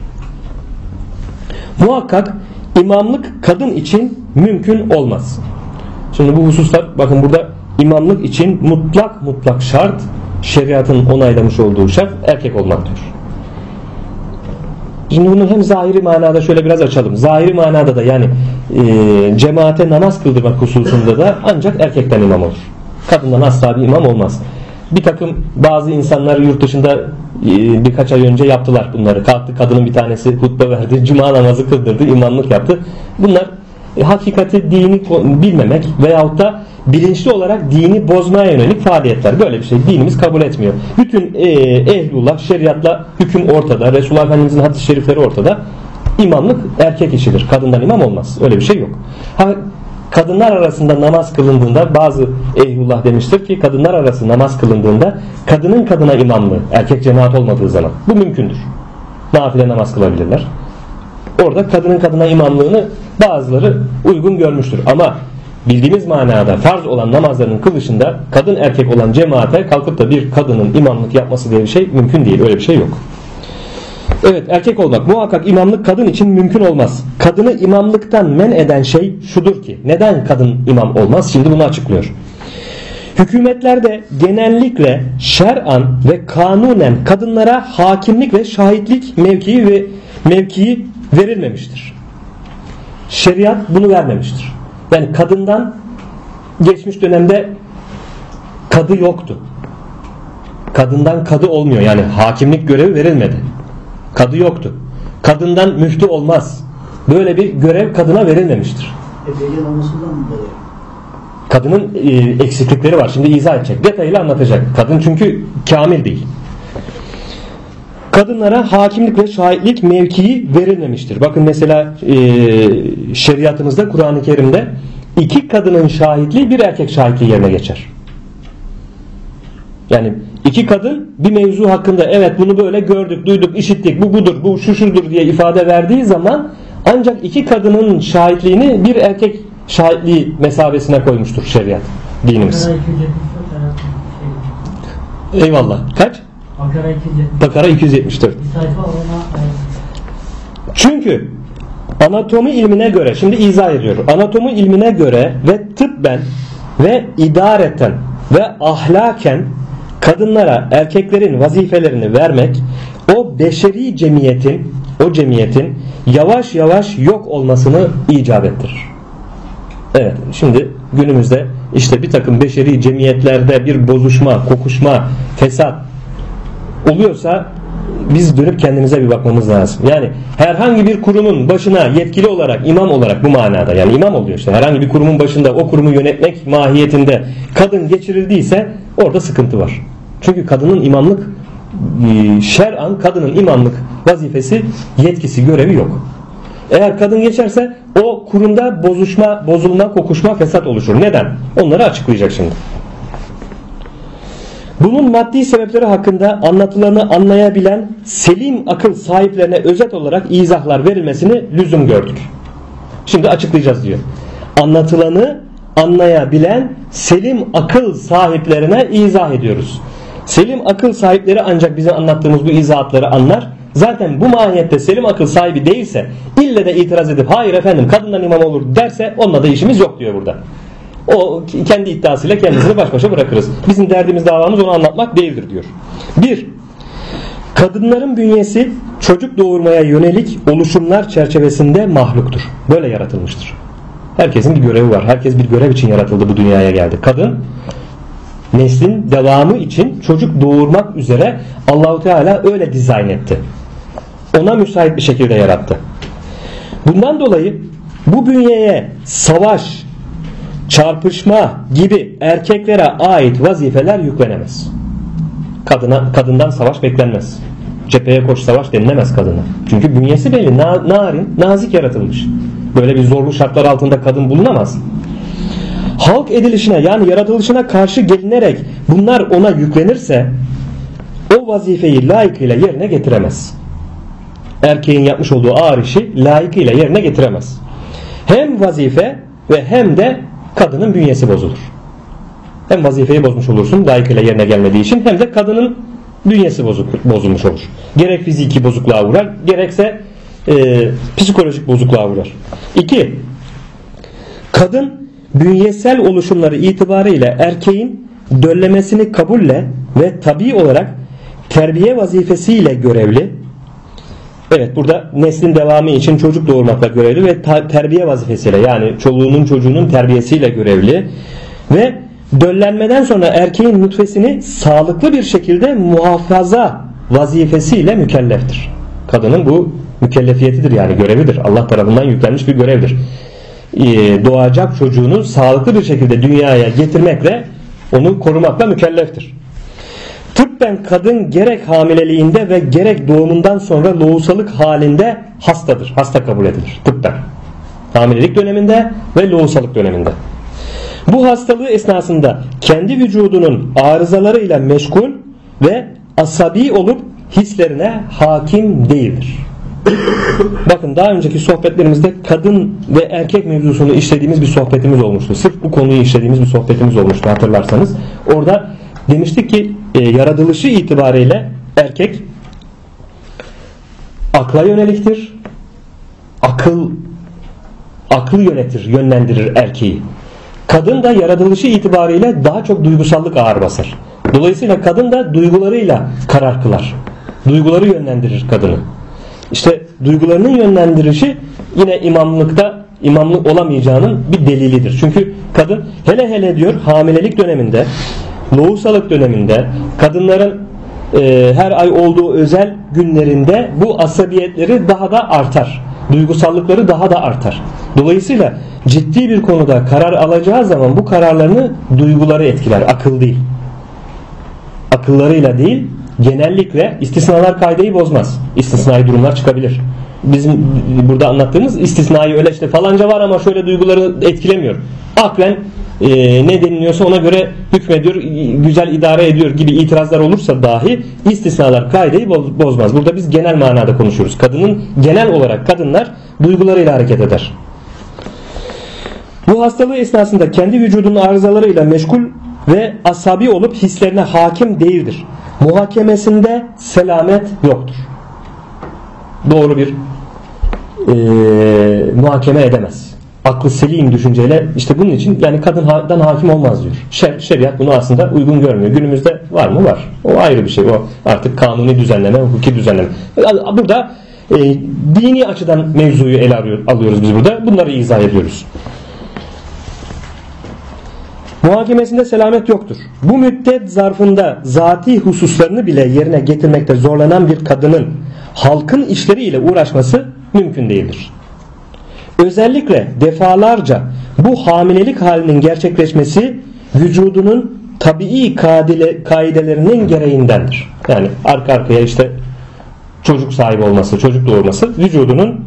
Muhakkak imamlık kadın için mümkün olmaz. Şimdi bu hususlar bakın burada imamlık için mutlak mutlak şart şeriatın onaylamış olduğu şart erkek olmaktır. Şimdi bunu hem zahiri manada şöyle biraz açalım. Zahiri manada da yani e, cemaate namaz kıldırmak hususunda da ancak erkekten imam olur. Kadından asla bir imam olmaz. Bir takım bazı insanlar yurt dışında e, birkaç ay önce yaptılar bunları. Kalktı kadının bir tanesi hutbe verdi, cuma namazı kıldırdı, imamlık yaptı. Bunlar e, hakikati dini bilmemek veyahut da bilinçli olarak dini bozmaya yönelik faaliyetler. Böyle bir şey dinimiz kabul etmiyor. Bütün e, ehlullah şeriatla hüküm ortada. Resulullah Efendimizin hadis-i şerifleri ortada. İmamlık erkek işidir. Kadından imam olmaz. Öyle bir şey yok. Ha, kadınlar arasında namaz kılındığında bazı ehlullah demiştir ki kadınlar arası namaz kılındığında kadının kadına imamlığı erkek cemaat olmadığı zaman bu mümkündür. Nafile namaz kılabilirler. Orada kadının kadına imamlığını bazıları uygun görmüştür. Ama bildiğimiz manada farz olan namazların kılışında kadın erkek olan cemaate kalkıp da bir kadının imamlık yapması diye bir şey mümkün değil. Öyle bir şey yok. Evet erkek olmak muhakkak imamlık kadın için mümkün olmaz. Kadını imamlıktan men eden şey şudur ki neden kadın imam olmaz? Şimdi bunu açıklıyor. Hükümetlerde genellikle şer'an ve kanunen kadınlara hakimlik ve şahitlik mevkii ve mevkii verilmemiştir. Şeriat bunu vermemiştir. Yani kadından geçmiş dönemde kadı yoktu. Kadından kadı olmuyor. Yani hakimlik görevi verilmedi. Kadı yoktu. Kadından müftü olmaz. Böyle bir görev kadına verilmemiştir. Kadının e, eksiklikleri var. Şimdi izah edecek. Detayıyla anlatacak. Kadın çünkü kamil değil kadınlara hakimlik ve şahitlik mevkii verilmemiştir. Bakın mesela e, şeriatımızda Kur'an-ı Kerim'de iki kadının şahitliği bir erkek şahitliği yerine geçer. Yani İki kadın bir mevzu hakkında evet bunu böyle gördük, duyduk, işittik, bu budur, bu şu şudur diye ifade verdiği zaman ancak iki kadının şahitliğini bir erkek şahitliği mesabesine koymuştur şeriat, dinimiz. Eyvallah. Kaç? Bakara 274. Bakara 274. Bir sayfa ona Çünkü anatomi ilmine göre şimdi izah ediyor. Anatomi ilmine göre ve tıbben ve idareten ve ahlaken kadınlara erkeklerin vazifelerini vermek o beşeri cemiyetin o cemiyetin yavaş yavaş yok olmasını icap ettirir. Evet şimdi günümüzde işte bir takım beşeri cemiyetlerde bir bozuşma, kokuşma, fesat oluyorsa biz dönüp kendimize bir bakmamız lazım. Yani herhangi bir kurumun başına yetkili olarak imam olarak bu manada yani imam oluyor işte herhangi bir kurumun başında o kurumu yönetmek mahiyetinde kadın geçirildiyse orada sıkıntı var. Çünkü kadının imamlık e, şer'an kadının imamlık vazifesi yetkisi görevi yok. Eğer kadın geçerse o kurumda bozuşma, bozulma, kokuşma, fesat oluşur. Neden? Onları açıklayacak şimdi. Bunun maddi sebepleri hakkında anlatılanı anlayabilen selim akıl sahiplerine özet olarak izahlar verilmesini lüzum gördük. Şimdi açıklayacağız diyor. Anlatılanı anlayabilen selim akıl sahiplerine izah ediyoruz. Selim akıl sahipleri ancak bize anlattığımız bu izahatları anlar. Zaten bu mahiyette selim akıl sahibi değilse ille de itiraz edip hayır efendim kadından imam olur derse onunla da işimiz yok diyor burada. O kendi iddiasıyla kendisini baş başa bırakırız. Bizim derdimiz davamız onu anlatmak değildir diyor. Bir, kadınların bünyesi çocuk doğurmaya yönelik oluşumlar çerçevesinde mahluktur. Böyle yaratılmıştır. Herkesin bir görevi var. Herkes bir görev için yaratıldı bu dünyaya geldi. Kadın neslin devamı için çocuk doğurmak üzere Allahu Teala öyle dizayn etti. Ona müsait bir şekilde yarattı. Bundan dolayı bu bünyeye savaş, çarpışma gibi erkeklere ait vazifeler yüklenemez. Kadına, kadından savaş beklenmez. Cepheye koş savaş denilemez kadına. Çünkü bünyesi belli. Na, narin, nazik yaratılmış. Böyle bir zorlu şartlar altında kadın bulunamaz. Halk edilişine yani yaratılışına karşı gelinerek bunlar ona yüklenirse o vazifeyi layıkıyla yerine getiremez. Erkeğin yapmış olduğu ağır işi layıkıyla yerine getiremez. Hem vazife ve hem de kadının bünyesi bozulur. Hem vazifeyi bozmuş olursun layıkıyla yerine gelmediği için hem de kadının bünyesi bozuk, bozulmuş olur. Gerek fiziki bozukluğa uğrar gerekse e, psikolojik bozukluğa uğrar. İki, kadın bünyesel oluşumları itibariyle erkeğin döllemesini kabulle ve tabi olarak terbiye vazifesiyle görevli. Evet burada neslin devamı için çocuk doğurmakla görevli ve terbiye vazifesiyle yani çoluğunun çocuğunun terbiyesiyle görevli ve döllenmeden sonra erkeğin nutfesini sağlıklı bir şekilde muhafaza vazifesiyle mükelleftir. Kadının bu mükellefiyetidir yani görevidir. Allah tarafından yüklenmiş bir görevdir. Ee, doğacak çocuğunu sağlıklı bir şekilde dünyaya getirmekle onu korumakla mükelleftir. Tıbben kadın gerek hamileliğinde ve gerek doğumundan sonra loğusalık halinde hastadır. Hasta kabul edilir tıbben. Hamilelik döneminde ve loğusalık döneminde. Bu hastalığı esnasında kendi vücudunun arızalarıyla meşgul ve asabi olup hislerine hakim değildir. Bakın daha önceki sohbetlerimizde kadın ve erkek mevzusunu işlediğimiz bir sohbetimiz olmuştu. Sırf bu konuyu işlediğimiz bir sohbetimiz olmuştu hatırlarsanız. Orada demiştik ki e, yaratılışı itibariyle erkek akla yöneliktir. Akıl aklı yönetir, yönlendirir erkeği. Kadın da yaratılışı itibariyle daha çok duygusallık ağır basar. Dolayısıyla kadın da duygularıyla karar kılar. Duyguları yönlendirir kadını. İşte duygularının yönlendirişi yine imamlıkta imamlık olamayacağının bir delilidir. Çünkü kadın hele hele diyor hamilelik döneminde, lohusalık döneminde kadınların e, her ay olduğu özel günlerinde bu asabiyetleri daha da artar. Duygusallıkları daha da artar. Dolayısıyla ciddi bir konuda karar alacağı zaman bu kararlarını duyguları etkiler, akıl değil. Akıllarıyla değil, genellikle istisnalar kaideyi bozmaz. İstisnai durumlar çıkabilir. Bizim burada anlattığımız istisnai öyle işte falanca var ama şöyle duyguları etkilemiyor. Aklen e, ne deniliyorsa ona göre hükmediyor, güzel idare ediyor gibi itirazlar olursa dahi istisnalar kaideyi boz- bozmaz. Burada biz genel manada konuşuyoruz. Kadının genel olarak kadınlar duygularıyla hareket eder. Bu hastalığı esnasında kendi vücudunun arızalarıyla meşgul ve asabi olup hislerine hakim değildir. Muhakemesinde selamet yoktur. Doğru bir e, muhakeme edemez. Aklı selim düşünceyle işte bunun için yani kadından hakim olmaz diyor. Şer, şeriat bunu aslında uygun görmüyor. Günümüzde var mı? Var. O ayrı bir şey. O artık kanuni düzenleme, hukuki düzenleme. Burada e, dini açıdan mevzuyu ele alıyor, alıyoruz biz burada. Bunları izah ediyoruz. Muhakemesinde selamet yoktur. Bu müddet zarfında zati hususlarını bile yerine getirmekte zorlanan bir kadının halkın işleriyle uğraşması mümkün değildir. Özellikle defalarca bu hamilelik halinin gerçekleşmesi vücudunun tabii kadile, kaidelerinin gereğindendir. Yani arka arkaya işte çocuk sahibi olması, çocuk doğurması vücudunun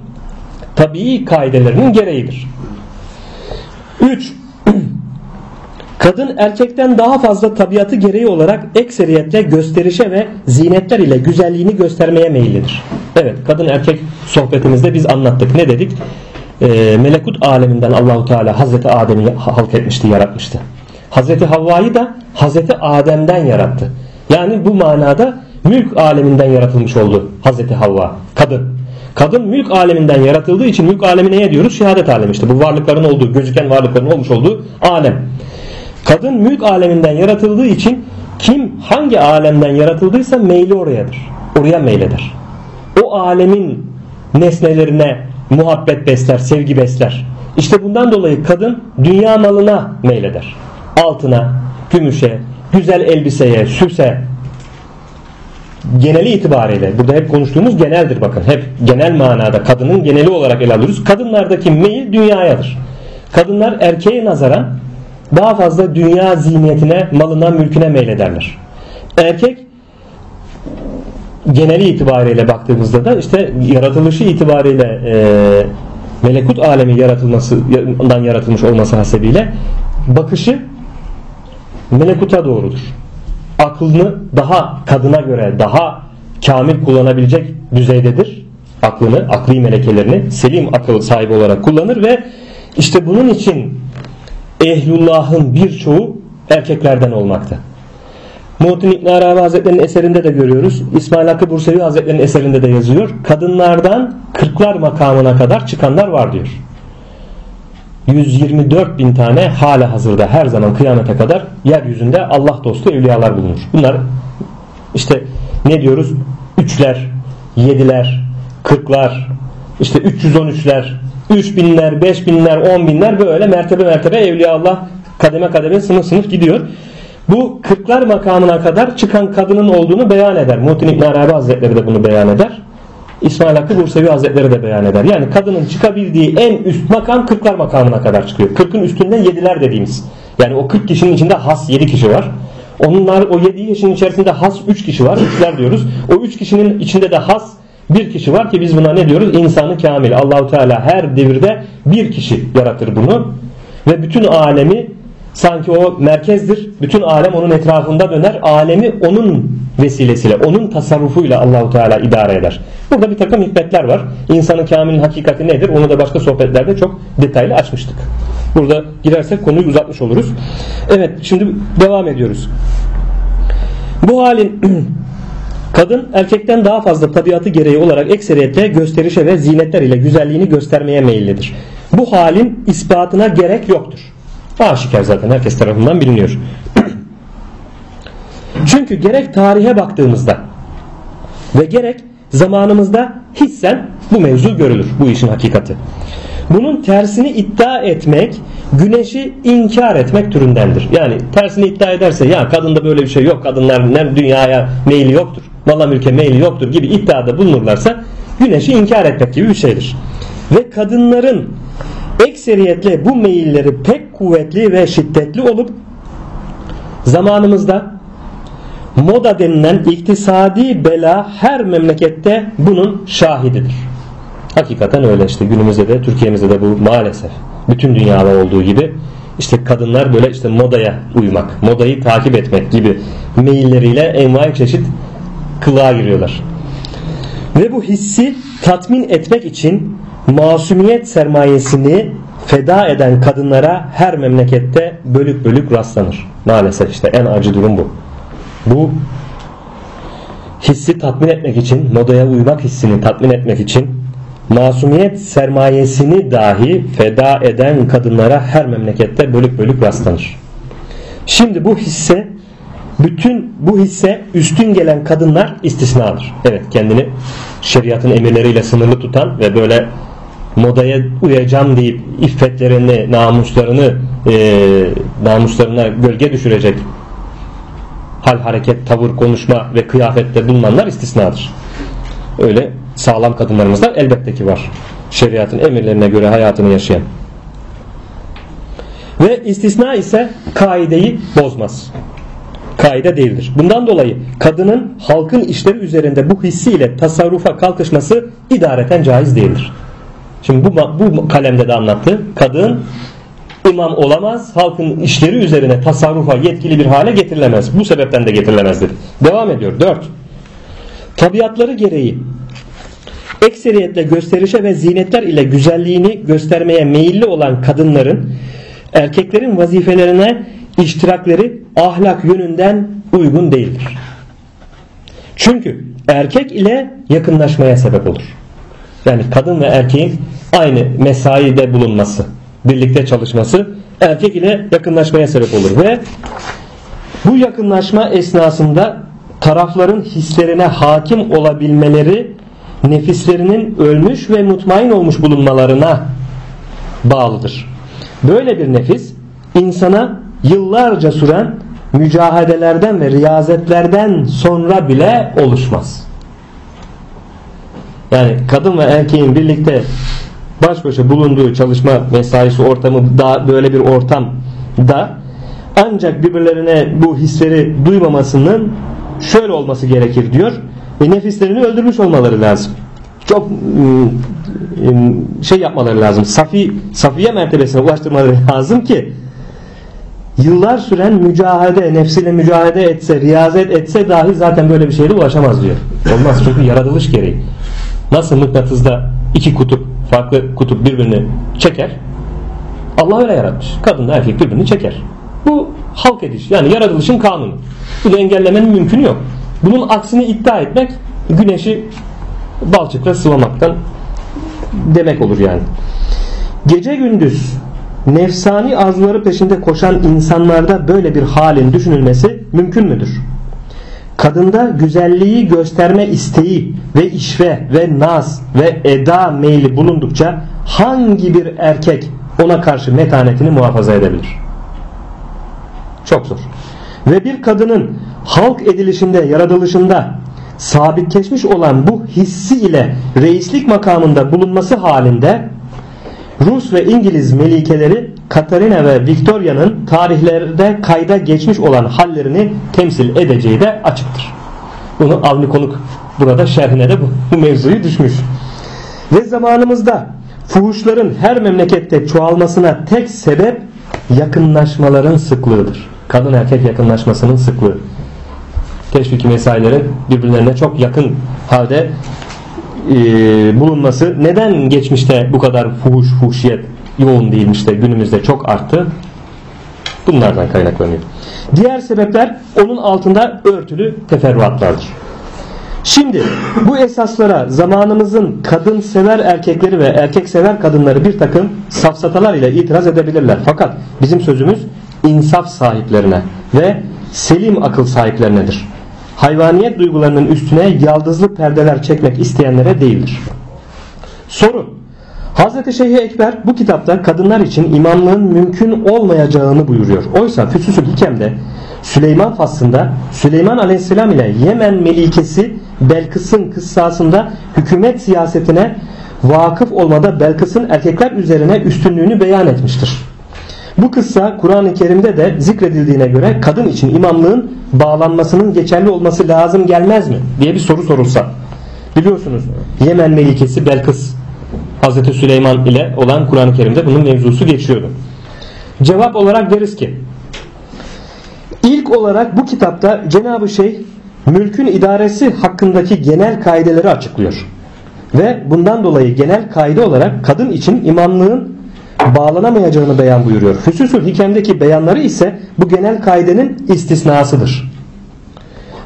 tabii kaidelerinin gereğidir. 3. Kadın erkekten daha fazla tabiatı gereği olarak ekseriyetle gösterişe ve zinetler ile güzelliğini göstermeye meyillidir. Evet kadın erkek sohbetimizde biz anlattık. Ne dedik? Ee, melekut aleminden Allahu Teala Hazreti Adem'i halk etmişti, yaratmıştı. Hazreti Havva'yı da Hazreti Adem'den yarattı. Yani bu manada mülk aleminden yaratılmış oldu Hazreti Havva. Kadın. Kadın mülk aleminden yaratıldığı için mülk alemi neye diyoruz? Şehadet alemi işte. Bu varlıkların olduğu, gözüken varlıkların olmuş olduğu alem. Kadın mülk aleminden yaratıldığı için kim hangi alemden yaratıldıysa meyli orayadır. Oraya meyleder. O alemin nesnelerine muhabbet besler, sevgi besler. İşte bundan dolayı kadın dünya malına meyleder. Altına, gümüşe, güzel elbiseye, süse, geneli itibariyle burada hep konuştuğumuz geneldir bakın. Hep genel manada kadının geneli olarak ele alıyoruz. Kadınlardaki meyil dünyayadır. Kadınlar erkeğe nazaran daha fazla dünya ziynetine, malına, mülküne meylederler. Erkek geneli itibariyle baktığımızda da işte yaratılışı itibariyle e, melekut alemi yaratılmasından yaratılmış olması hasebiyle bakışı melekuta doğrudur. Aklını daha kadına göre daha kamil kullanabilecek düzeydedir. Aklını, akli melekelerini selim akıl sahibi olarak kullanır ve işte bunun için ehlullahın birçoğu erkeklerden olmakta. Muhittin İbn Arabi Hazretleri'nin eserinde de görüyoruz. İsmail Hakkı Bursevi Hazretleri'nin eserinde de yazıyor. Kadınlardan kırklar makamına kadar çıkanlar var diyor. 124 bin tane hala hazırda her zaman kıyamete kadar yeryüzünde Allah dostu evliyalar bulunur. Bunlar işte ne diyoruz? Üçler, yediler, kırklar, işte 313'ler, 3000'ler, 5000'ler, 10.000'ler böyle mertebe mertebe evliya Allah kademe kademe sınıf sınıf gidiyor. Bu kırklar makamına kadar çıkan kadının olduğunu beyan eder. Muhittin İbn Arabi Hazretleri de bunu beyan eder. İsmail Hakkı Bursevi Hazretleri de beyan eder. Yani kadının çıkabildiği en üst makam kırklar makamına kadar çıkıyor. Kırkın üstünden yediler dediğimiz. Yani o 40 kişinin içinde has 7 kişi var. Onlar o 7 kişinin içerisinde has 3 kişi var. Üçler diyoruz. O 3 kişinin içinde de has bir kişi var ki biz buna ne diyoruz? İnsanı kamil. Allahu Teala her devirde bir kişi yaratır bunu. Ve bütün alemi sanki o merkezdir. Bütün alem onun etrafında döner. Alemi onun vesilesiyle, onun tasarrufuyla Allahu Teala idare eder. Burada bir takım hikmetler var. İnsanın kamilin hakikati nedir? Onu da başka sohbetlerde çok detaylı açmıştık. Burada girersek konuyu uzatmış oluruz. Evet, şimdi devam ediyoruz. Bu halin Kadın erkekten daha fazla tabiatı gereği olarak ekseriyetle gösterişe ve zinetler ile güzelliğini göstermeye meyillidir. Bu halin ispatına gerek yoktur. Aşikar zaten herkes tarafından biliniyor. Çünkü gerek tarihe baktığımızda ve gerek zamanımızda hissen bu mevzu görülür. Bu işin hakikati. Bunun tersini iddia etmek güneşi inkar etmek türündendir. Yani tersini iddia ederse ya kadında böyle bir şey yok kadınlar ne dünyaya meyli yoktur mala mülke meyli yoktur gibi iddiada bulunurlarsa güneşi inkar etmek gibi bir şeydir. Ve kadınların ekseriyetle bu meyilleri pek kuvvetli ve şiddetli olup zamanımızda moda denilen iktisadi bela her memlekette bunun şahididir. Hakikaten öyle işte günümüzde de Türkiye'mizde de bu maalesef bütün dünyada olduğu gibi işte kadınlar böyle işte modaya uymak, modayı takip etmek gibi meyilleriyle envai çeşit kılığa giriyorlar. Ve bu hissi tatmin etmek için masumiyet sermayesini feda eden kadınlara her memlekette bölük bölük rastlanır. Maalesef işte en acı durum bu. Bu hissi tatmin etmek için, modaya uymak hissini tatmin etmek için masumiyet sermayesini dahi feda eden kadınlara her memlekette bölük bölük rastlanır. Şimdi bu hisse bütün bu hisse üstün gelen kadınlar istisnadır. Evet kendini şeriatın emirleriyle sınırlı tutan ve böyle modaya uyacağım deyip iffetlerini, namuslarını e, namuslarına gölge düşürecek hal, hareket, tavır, konuşma ve kıyafette bulunanlar istisnadır. Öyle sağlam kadınlarımız da elbette ki var. Şeriatın emirlerine göre hayatını yaşayan. Ve istisna ise kaideyi bozmaz. Kaide değildir. Bundan dolayı kadının halkın işleri üzerinde bu hissiyle tasarrufa kalkışması idareten caiz değildir. Şimdi bu, bu kalemde de anlattı. Kadın imam olamaz, halkın işleri üzerine tasarrufa yetkili bir hale getirilemez. Bu sebepten de getirilemez dedi. Devam ediyor. 4. Tabiatları gereği ekseriyetle gösterişe ve zinetler ile güzelliğini göstermeye meyilli olan kadınların erkeklerin vazifelerine iştirakleri ahlak yönünden uygun değildir. Çünkü erkek ile yakınlaşmaya sebep olur. Yani kadın ve erkeğin aynı mesaide bulunması, birlikte çalışması erkek ile yakınlaşmaya sebep olur ve bu yakınlaşma esnasında tarafların hislerine hakim olabilmeleri nefislerinin ölmüş ve mutmain olmuş bulunmalarına bağlıdır. Böyle bir nefis insana yıllarca süren mücahedelerden ve riyazetlerden sonra bile oluşmaz. Yani kadın ve erkeğin birlikte baş başa bulunduğu çalışma mesaisi ortamı da böyle bir ortam da ancak birbirlerine bu hisleri duymamasının şöyle olması gerekir diyor ve nefislerini öldürmüş olmaları lazım. Çok ıı, ıı, şey yapmaları lazım. Safi safiye mertebesine ulaştırmaları lazım ki yıllar süren mücahede, nefsiyle mücahede etse, riyazet etse dahi zaten böyle bir şeye ulaşamaz diyor. Olmaz çünkü yaratılış gereği. Nasıl mıknatısda iki kutup, farklı kutup birbirini çeker? Allah öyle yaratmış. Kadın erkek birbirini çeker. Bu halk ediş. Yani yaratılışın kanunu. Bunu engellemenin mümkünü yok. Bunun aksini iddia etmek güneşi balçıkla sıvamaktan demek olur yani. Gece gündüz nefsani arzuları peşinde koşan insanlarda böyle bir halin düşünülmesi mümkün müdür? Kadında güzelliği gösterme isteği ve işve ve naz ve eda meyli bulundukça hangi bir erkek ona karşı metanetini muhafaza edebilir? Çok zor. Ve bir kadının halk edilişinde, yaratılışında sabitleşmiş olan bu hissi ile reislik makamında bulunması halinde Rus ve İngiliz melikeleri Katarina ve Victoria'nın tarihlerde kayda geçmiş olan hallerini temsil edeceği de açıktır. Bunu Avni Konuk burada şerhine de bu, bu mevzuyu düşmüş. Ve zamanımızda fuhuşların her memlekette çoğalmasına tek sebep yakınlaşmaların sıklığıdır. Kadın erkek yakınlaşmasının sıklığı. Teşviki mesailerin birbirlerine çok yakın halde e, bulunması neden geçmişte bu kadar fuhuş, fuhşiyet yoğun değilmiş de günümüzde çok arttı? Bunlardan kaynaklanıyor. Diğer sebepler onun altında örtülü teferruatlardır. Şimdi bu esaslara zamanımızın kadın sever erkekleri ve erkek sever kadınları bir takım safsatalar ile itiraz edebilirler. Fakat bizim sözümüz insaf sahiplerine ve selim akıl sahiplerinedir hayvaniyet duygularının üstüne yaldızlı perdeler çekmek isteyenlere değildir. Soru Hazreti Şeyh Ekber bu kitapta kadınlar için imamlığın mümkün olmayacağını buyuruyor. Oysa Füsusül Hikem'de Süleyman faslında Süleyman Aleyhisselam ile Yemen Melikesi Belkıs'ın kıssasında hükümet siyasetine vakıf olmada Belkıs'ın erkekler üzerine üstünlüğünü beyan etmiştir. Bu kıssa Kur'an-ı Kerim'de de zikredildiğine göre kadın için imamlığın bağlanmasının geçerli olması lazım gelmez mi diye bir soru sorulsa. Biliyorsunuz Yemen Melikesi Belkıs Hazreti Süleyman ile olan Kur'an-ı Kerim'de bunun mevzusu geçiyordu. Cevap olarak deriz ki ilk olarak bu kitapta Cenab-ı Şeyh mülkün idaresi hakkındaki genel kaideleri açıklıyor. Ve bundan dolayı genel kaide olarak kadın için imamlığın bağlanamayacağını beyan buyuruyor. Füsusül Hikem'deki beyanları ise bu genel kaidenin istisnasıdır.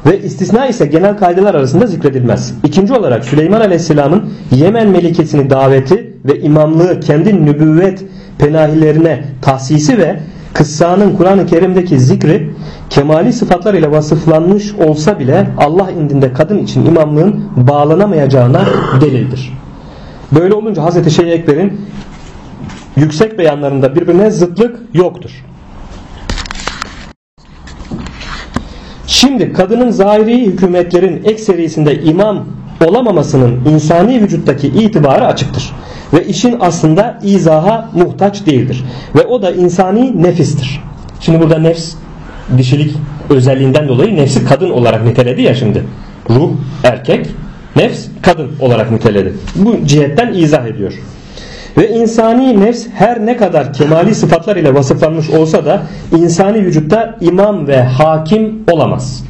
Ve istisna ise genel kaideler arasında zikredilmez. İkinci olarak Süleyman Aleyhisselam'ın Yemen melikesini daveti ve imamlığı kendi nübüvvet penahilerine tahsisi ve kıssanın Kur'an-ı Kerim'deki zikri kemali sıfatlar ile vasıflanmış olsa bile Allah indinde kadın için imamlığın bağlanamayacağına delildir. Böyle olunca Hz. Şeyh Ekber'in yüksek beyanlarında birbirine zıtlık yoktur. Şimdi kadının zahiri hükümetlerin ekserisinde imam olamamasının insani vücuttaki itibarı açıktır. Ve işin aslında izaha muhtaç değildir. Ve o da insani nefistir. Şimdi burada nefs dişilik özelliğinden dolayı nefsi kadın olarak niteledi ya şimdi. Ruh erkek, nefs kadın olarak niteledi. Bu cihetten izah ediyor. Ve insani nefs her ne kadar kemali sıfatlar ile vasıflanmış olsa da insani vücutta imam ve hakim olamaz.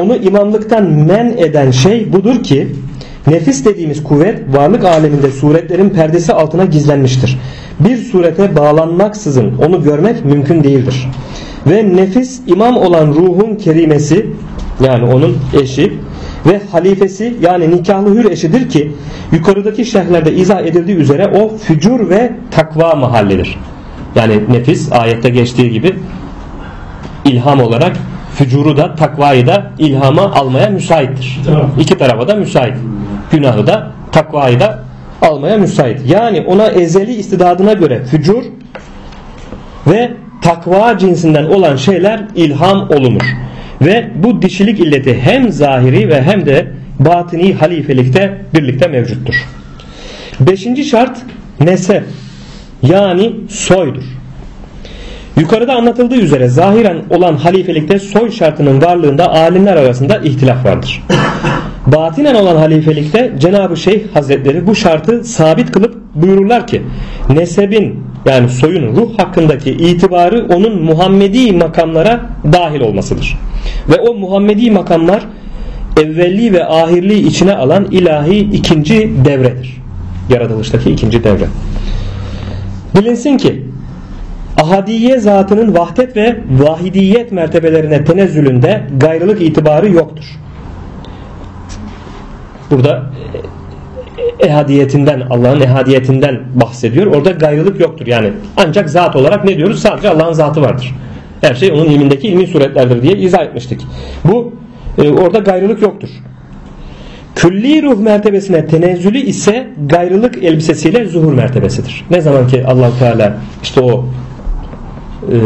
Onu imamlıktan men eden şey budur ki nefis dediğimiz kuvvet varlık aleminde suretlerin perdesi altına gizlenmiştir. Bir surete bağlanmaksızın onu görmek mümkün değildir. Ve nefis imam olan ruhun kerimesi yani onun eşi ve halifesi yani nikahlı hür eşidir ki yukarıdaki şerhlerde izah edildiği üzere o fücur ve takva mahallidir. Yani nefis ayette geçtiği gibi ilham olarak fücuru da takvayı da ilhama almaya müsaittir. İki tarafa da müsait. Günahı da takvayı da almaya müsait. Yani ona ezeli istidadına göre fücur ve takva cinsinden olan şeyler ilham olunur. Ve bu dişilik illeti hem zahiri ve hem de batini halifelikte birlikte mevcuttur. Beşinci şart nesep yani soydur. Yukarıda anlatıldığı üzere zahiren olan halifelikte soy şartının varlığında alimler arasında ihtilaf vardır. Batinen olan halifelikte Cenab-ı Şeyh Hazretleri bu şartı sabit kılıp buyururlar ki nesebin yani soyun ruh hakkındaki itibarı onun Muhammedi makamlara dahil olmasıdır. Ve o Muhammedi makamlar evvelli ve ahirli içine alan ilahi ikinci devredir. Yaratılıştaki ikinci devre. Bilinsin ki ahadiye zatının vahdet ve vahidiyet mertebelerine tenezzülünde gayrılık itibarı yoktur. Burada ehadiyetinden Allah'ın ehadiyetinden bahsediyor. Orada gayrılık yoktur. Yani ancak zat olarak ne diyoruz? Sadece Allah'ın zatı vardır. Her şey onun ilmindeki ilmi suretlerdir diye izah etmiştik. Bu e, orada gayrılık yoktur. Külli ruh mertebesine tenezzülü ise gayrılık elbisesiyle zuhur mertebesidir. Ne zaman ki allah Teala işte o e,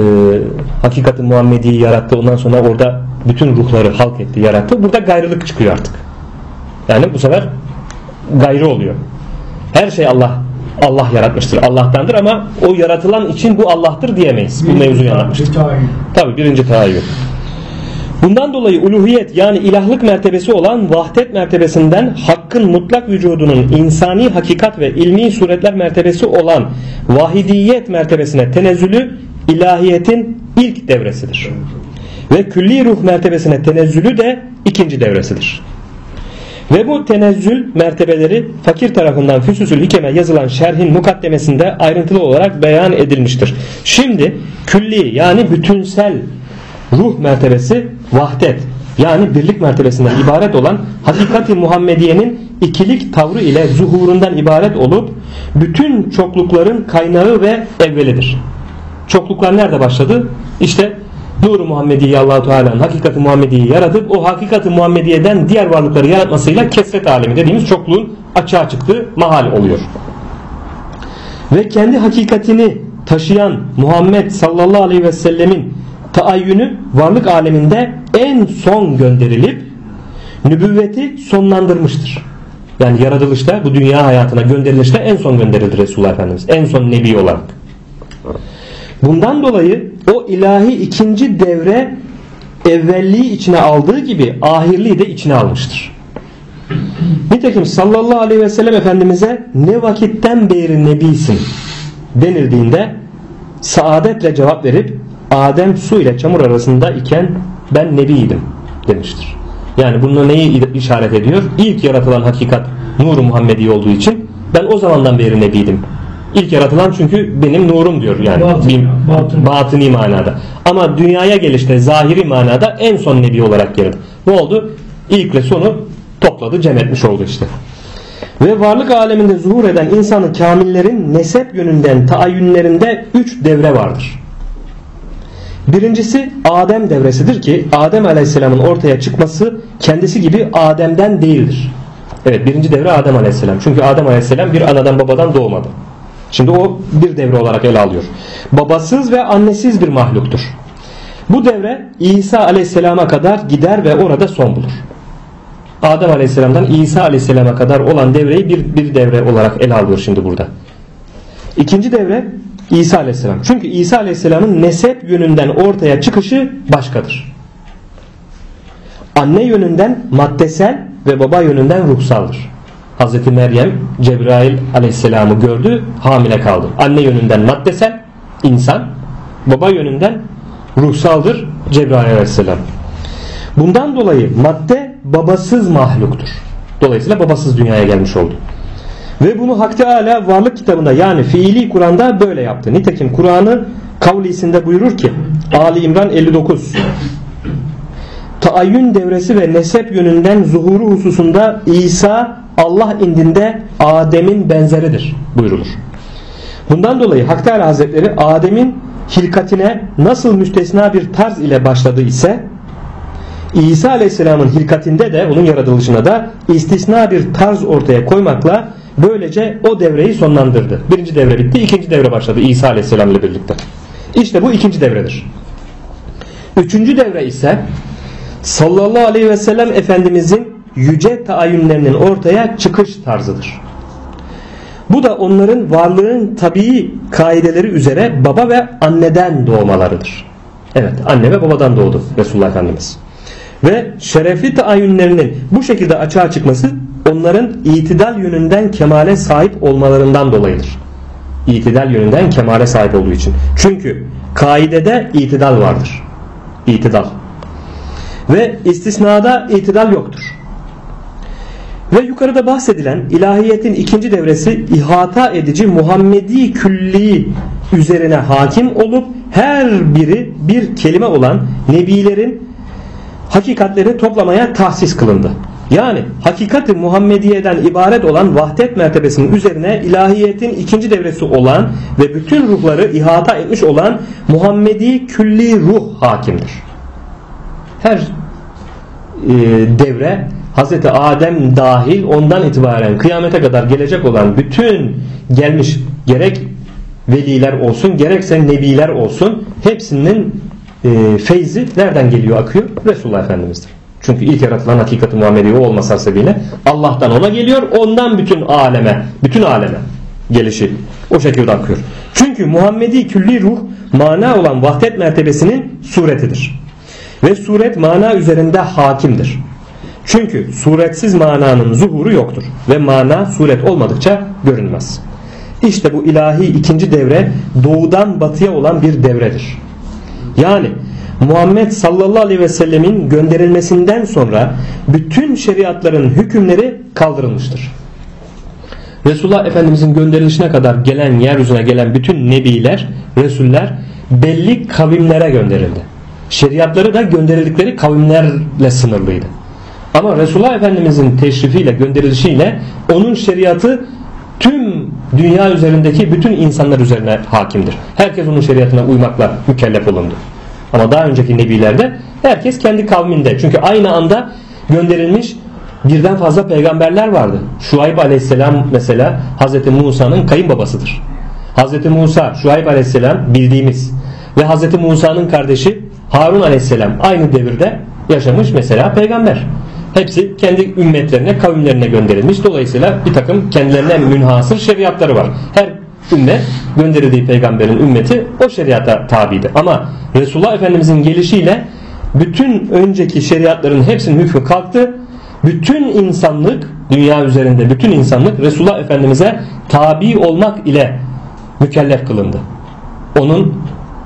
hakikati Muhammedi'yi yarattı ondan sonra orada bütün ruhları halk etti yarattı. Burada gayrılık çıkıyor artık. Yani bu sefer gayrı oluyor. Her şey Allah Allah yaratmıştır. Allah'tandır ama o yaratılan için bu Allah'tır diyemeyiz. Bu mevzuyu anlatmıştık. Tabi birinci tahayyül. Bundan dolayı uluhiyet yani ilahlık mertebesi olan vahdet mertebesinden hakkın mutlak vücudunun insani hakikat ve ilmi suretler mertebesi olan vahidiyet mertebesine tenezzülü ilahiyetin ilk devresidir. Ve külli ruh mertebesine tenezzülü de ikinci devresidir. Ve bu tenezzül mertebeleri fakir tarafından Füsusül Hikem'e yazılan şerhin mukaddemesinde ayrıntılı olarak beyan edilmiştir. Şimdi külli yani bütünsel ruh mertebesi vahdet yani birlik mertebesinden ibaret olan hakikati Muhammediye'nin ikilik tavrı ile zuhurundan ibaret olup bütün çoklukların kaynağı ve evvelidir. Çokluklar nerede başladı? İşte Nur-u Muhammediye allah Teala'nın hakikati Muhammediye'yi yaratıp o hakikati Muhammediye'den diğer varlıkları yaratmasıyla kesret alemi dediğimiz çokluğun açığa çıktığı mahal oluyor. Ve kendi hakikatini taşıyan Muhammed sallallahu aleyhi ve sellemin taayyünü varlık aleminde en son gönderilip nübüvveti sonlandırmıştır. Yani yaratılışta bu dünya hayatına gönderilişte en son gönderildi Resulullah Efendimiz. En son nebi olarak. Bundan dolayı o ilahi ikinci devre evvelliği içine aldığı gibi ahirliği de içine almıştır. Nitekim sallallahu aleyhi ve sellem Efendimiz'e ne vakitten beri nebisin denildiğinde saadetle cevap verip Adem su ile çamur arasında iken ben nebiydim demiştir. Yani bununla neyi işaret ediyor? İlk yaratılan hakikat nuru Muhammedi olduğu için ben o zamandan beri nebiydim. İlk yaratılan çünkü benim nurum diyor yani. Batın- batın. batıni manada. Ama dünyaya gelişte zahiri manada en son nebi olarak geldi. Ne oldu? İlkle sonu topladı, cem etmiş oldu işte. Ve varlık aleminde zuhur eden insanı kamillerin nesep yönünden taayyünlerinde üç devre vardır. Birincisi Adem devresidir ki Adem Aleyhisselam'ın ortaya çıkması kendisi gibi Adem'den değildir. Evet birinci devre Adem Aleyhisselam. Çünkü Adem Aleyhisselam bir anadan babadan doğmadı. Şimdi o bir devre olarak ele alıyor. Babasız ve annesiz bir mahluktur. Bu devre İsa Aleyhisselam'a kadar gider ve orada son bulur. Adem Aleyhisselam'dan İsa Aleyhisselam'a kadar olan devreyi bir, bir devre olarak ele alıyor şimdi burada. İkinci devre İsa Aleyhisselam. Çünkü İsa Aleyhisselam'ın nesep yönünden ortaya çıkışı başkadır. Anne yönünden maddesel ve baba yönünden ruhsaldır. Hazreti Meryem Cebrail Aleyhisselam'ı gördü, hamile kaldı. Anne yönünden maddesel, insan, baba yönünden ruhsaldır Cebrail Aleyhisselam. Bundan dolayı madde babasız mahluktur. Dolayısıyla babasız dünyaya gelmiş oldu. Ve bunu Hak Teala varlık kitabında yani fiili Kur'an'da böyle yaptı. Nitekim Kur'an'ı kavlisinde buyurur ki Ali İmran 59 Taayyün devresi ve nesep yönünden zuhuru hususunda İsa Allah indinde Adem'in benzeridir buyurulur. Bundan dolayı Hak Teala Hazretleri Adem'in hilkatine nasıl müstesna bir tarz ile başladı ise İsa Aleyhisselam'ın hilkatinde de onun yaratılışına da istisna bir tarz ortaya koymakla böylece o devreyi sonlandırdı. Birinci devre bitti, ikinci devre başladı İsa Aleyhisselam ile birlikte. İşte bu ikinci devredir. Üçüncü devre ise sallallahu aleyhi ve sellem Efendimizin yüce taayyünlerinin ortaya çıkış tarzıdır. Bu da onların varlığın tabii kaideleri üzere baba ve anneden doğmalarıdır. Evet anne ve babadan doğdu Resulullah Efendimiz. Ve şerefli taayyünlerinin bu şekilde açığa çıkması onların itidal yönünden kemale sahip olmalarından dolayıdır. İtidal yönünden kemale sahip olduğu için. Çünkü kaidede itidal vardır. İtidal. Ve istisnada itidal yoktur. Ve yukarıda bahsedilen ilahiyetin ikinci devresi ihata edici Muhammedi külli üzerine hakim olup her biri bir kelime olan nebilerin hakikatleri toplamaya tahsis kılındı. Yani hakikati Muhammediye'den ibaret olan vahdet mertebesinin üzerine ilahiyetin ikinci devresi olan ve bütün ruhları ihata etmiş olan Muhammedi külli ruh hakimdir. Her e, devre Hazreti Adem dahil ondan itibaren kıyamete kadar gelecek olan bütün gelmiş gerek veliler olsun gerekse nebiler olsun hepsinin e, feyzi nereden geliyor akıyor? Resulullah Efendimiz'dir. Çünkü ilk yaratılan hakikati Muhammedi o olmasa sebebiyle Allah'tan ona geliyor ondan bütün aleme bütün aleme gelişi o şekilde akıyor. Çünkü Muhammedi külli ruh mana olan vahdet mertebesinin suretidir. Ve suret mana üzerinde hakimdir. Çünkü suretsiz mananın zuhuru yoktur ve mana suret olmadıkça görünmez. İşte bu ilahi ikinci devre doğudan batıya olan bir devredir. Yani Muhammed sallallahu aleyhi ve sellemin gönderilmesinden sonra bütün şeriatların hükümleri kaldırılmıştır. Resulullah Efendimizin gönderilişine kadar gelen yeryüzüne gelen bütün nebiler, resuller belli kavimlere gönderildi. Şeriatları da gönderildikleri kavimlerle sınırlıydı. Ama Resulullah Efendimizin teşrifiyle gönderilişiyle onun şeriatı tüm dünya üzerindeki bütün insanlar üzerine hakimdir. Herkes onun şeriatına uymakla mükellef olundu. Ama daha önceki nebilerde herkes kendi kavminde. Çünkü aynı anda gönderilmiş birden fazla peygamberler vardı. Şuayb aleyhisselam mesela Hazreti Musa'nın kayınbabasıdır. Hazreti Musa, Şuayb aleyhisselam bildiğimiz ve Hazreti Musa'nın kardeşi Harun aleyhisselam aynı devirde yaşamış mesela peygamber. Hepsi kendi ümmetlerine, kavimlerine gönderilmiş. Dolayısıyla bir takım kendilerine münhasır şeriatları var. Her ümmet gönderildiği peygamberin ümmeti o şeriata tabidir. Ama Resulullah Efendimizin gelişiyle bütün önceki şeriatların hepsinin hükmü kalktı. Bütün insanlık dünya üzerinde bütün insanlık Resulullah Efendimiz'e tabi olmak ile mükellef kılındı. onun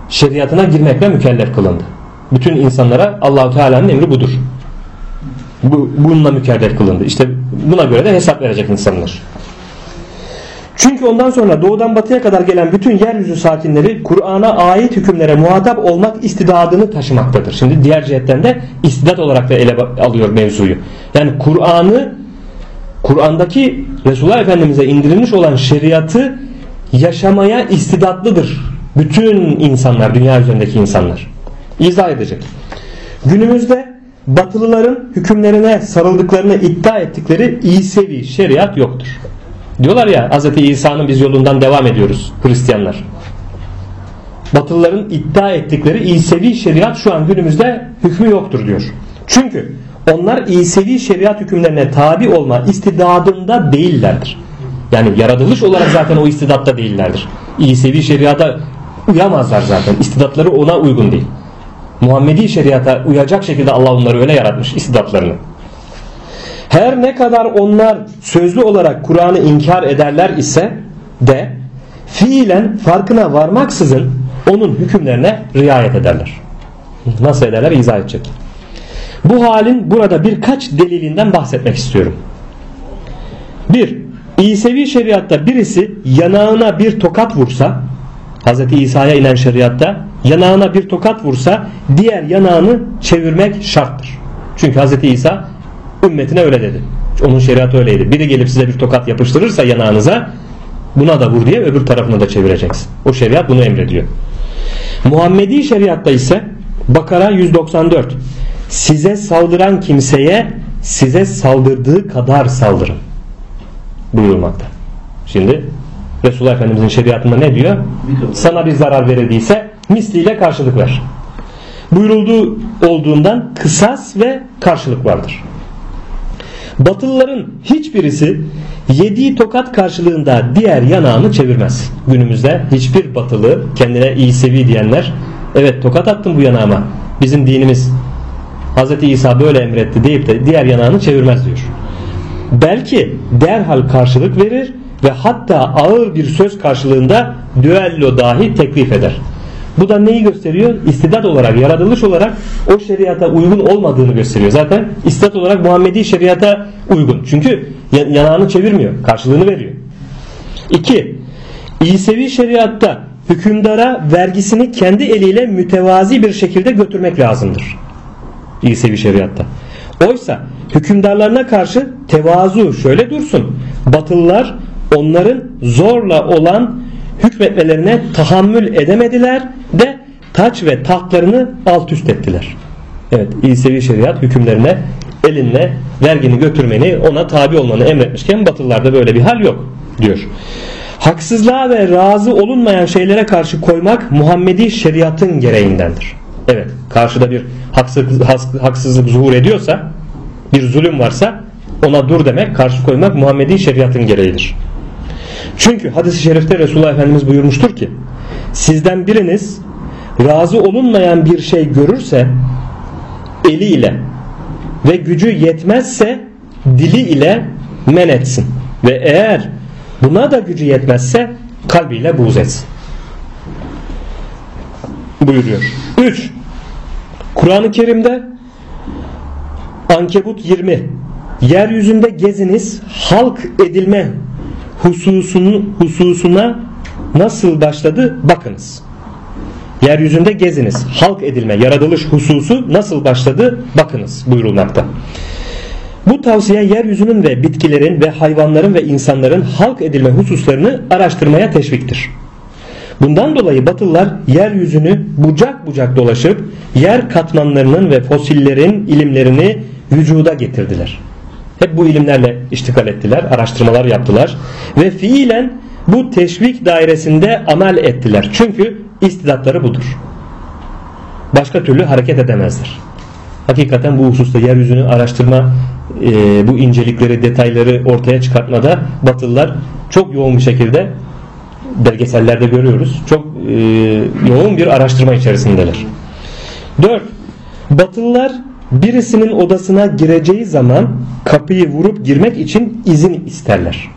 şeriatına girmekle mükellef kılındı. Bütün insanlara Allahu Teala'nın emri budur. Bu, bununla mükellef kılındı. İşte buna göre de hesap verecek insanlar. Çünkü ondan sonra doğudan batıya kadar gelen bütün yeryüzü sakinleri Kur'an'a ait hükümlere muhatap olmak istidadını taşımaktadır. Şimdi diğer cihetten de istidat olarak da ele alıyor mevzuyu. Yani Kur'an'ı Kur'an'daki Resulullah Efendimiz'e indirilmiş olan şeriatı yaşamaya istidatlıdır. Bütün insanlar, dünya üzerindeki insanlar. İzah edecek. Günümüzde batılıların hükümlerine sarıldıklarını iddia ettikleri İsevi şeriat yoktur. Diyorlar ya Hz. İsa'nın biz yolundan devam ediyoruz Hristiyanlar. Batılıların iddia ettikleri İsevi şeriat şu an günümüzde hükmü yoktur diyor. Çünkü onlar İsevi şeriat hükümlerine tabi olma istidadında değillerdir. Yani yaratılış olarak zaten o istidatta değillerdir. İsevi şeriata uyamazlar zaten. İstidatları ona uygun değil. Muhammedi şeriata uyacak şekilde Allah onları öyle yaratmış istidatlarını. Her ne kadar onlar sözlü olarak Kur'an'ı inkar ederler ise de fiilen farkına varmaksızın onun hükümlerine riayet ederler. Nasıl ederler izah edecek. Bu halin burada birkaç delilinden bahsetmek istiyorum. Bir, İsevi şeriatta birisi yanağına bir tokat vursa Hz. İsa'ya inen şeriatta yanağına bir tokat vursa diğer yanağını çevirmek şarttır. Çünkü Hz. İsa ümmetine öyle dedi. Onun şeriatı öyleydi. Biri gelip size bir tokat yapıştırırsa yanağınıza buna da vur diye öbür tarafını da çevireceksin. O şeriat bunu emrediyor. Muhammedi şeriatta ise Bakara 194 size saldıran kimseye size saldırdığı kadar saldırın buyurulmakta. Şimdi Resulullah Efendimizin şeriatında ne diyor? Sana bir zarar verildiyse misliyle karşılık ver. Buyurulduğu olduğundan kısas ve karşılık vardır. Batılıların hiçbirisi yediği tokat karşılığında diğer yanağını çevirmez. Günümüzde hiçbir batılı kendine iyi sevi diyenler evet tokat attım bu yanağıma bizim dinimiz Hz. İsa böyle emretti deyip de diğer yanağını çevirmez diyor. Belki derhal karşılık verir ve hatta ağır bir söz karşılığında düello dahi teklif eder. Bu da neyi gösteriyor? İstidat olarak, yaratılış olarak o şeriata uygun olmadığını gösteriyor. Zaten istidat olarak Muhammedi şeriata uygun. Çünkü yanağını çevirmiyor, karşılığını veriyor. 2. İsevi şeriatta hükümdara vergisini kendi eliyle mütevazi bir şekilde götürmek lazımdır. İsevi şeriatta. Oysa hükümdarlarına karşı tevazu şöyle dursun. Batılılar onların zorla olan hükmetmelerine tahammül edemediler de taç ve tahtlarını alt üst ettiler. Evet İsevi şeriat hükümlerine elinle vergini götürmeni ona tabi olmanı emretmişken batılılarda böyle bir hal yok diyor. Haksızlığa ve razı olunmayan şeylere karşı koymak Muhammedi şeriatın gereğindendir. Evet karşıda bir haksızlık, haksızlık zuhur ediyorsa bir zulüm varsa ona dur demek karşı koymak Muhammedi şeriatın gereğidir. Çünkü hadis-i şerifte Resulullah Efendimiz buyurmuştur ki sizden biriniz razı olunmayan bir şey görürse eliyle ve gücü yetmezse dili ile men etsin. Ve eğer buna da gücü yetmezse kalbiyle buğz etsin. Buyuruyor. 3. Kur'an-ı Kerim'de Ankebut 20 Yeryüzünde geziniz halk edilme hususunu, hususuna nasıl başladı bakınız. Yeryüzünde geziniz. Halk edilme, yaratılış hususu nasıl başladı bakınız buyurulmakta. Bu tavsiye yeryüzünün ve bitkilerin ve hayvanların ve insanların halk edilme hususlarını araştırmaya teşviktir. Bundan dolayı Batılılar yeryüzünü bucak bucak dolaşıp yer katmanlarının ve fosillerin ilimlerini vücuda getirdiler. Hep bu ilimlerle iştikal ettiler, araştırmalar yaptılar ve fiilen bu teşvik dairesinde amel ettiler. Çünkü istidatları budur. Başka türlü hareket edemezler. Hakikaten bu hususta yeryüzünü araştırma, e, bu incelikleri, detayları ortaya çıkartmada Batılılar çok yoğun bir şekilde belgesellerde görüyoruz. Çok e, yoğun bir araştırma içerisindeler. 4. Batılılar birisinin odasına gireceği zaman kapıyı vurup girmek için izin isterler.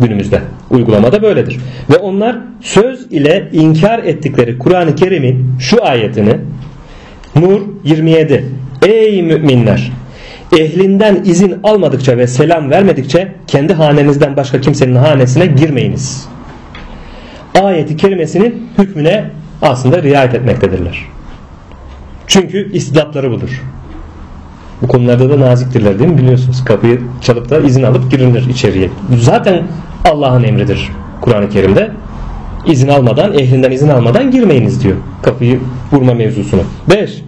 günümüzde. Uygulamada böyledir. Ve onlar söz ile inkar ettikleri Kur'an-ı Kerim'in şu ayetini Nur 27 Ey müminler ehlinden izin almadıkça ve selam vermedikçe kendi hanenizden başka kimsenin hanesine girmeyiniz. Ayeti kerimesinin hükmüne aslında riayet etmektedirler. Çünkü istidatları budur. Bu konularda da naziktirler değil mi biliyorsunuz. Kapıyı çalıp da izin alıp girilir içeriye. Zaten Allah'ın emridir Kur'an-ı Kerim'de. İzin almadan, ehlinden izin almadan girmeyiniz diyor. Kapıyı vurma mevzusunu. 5.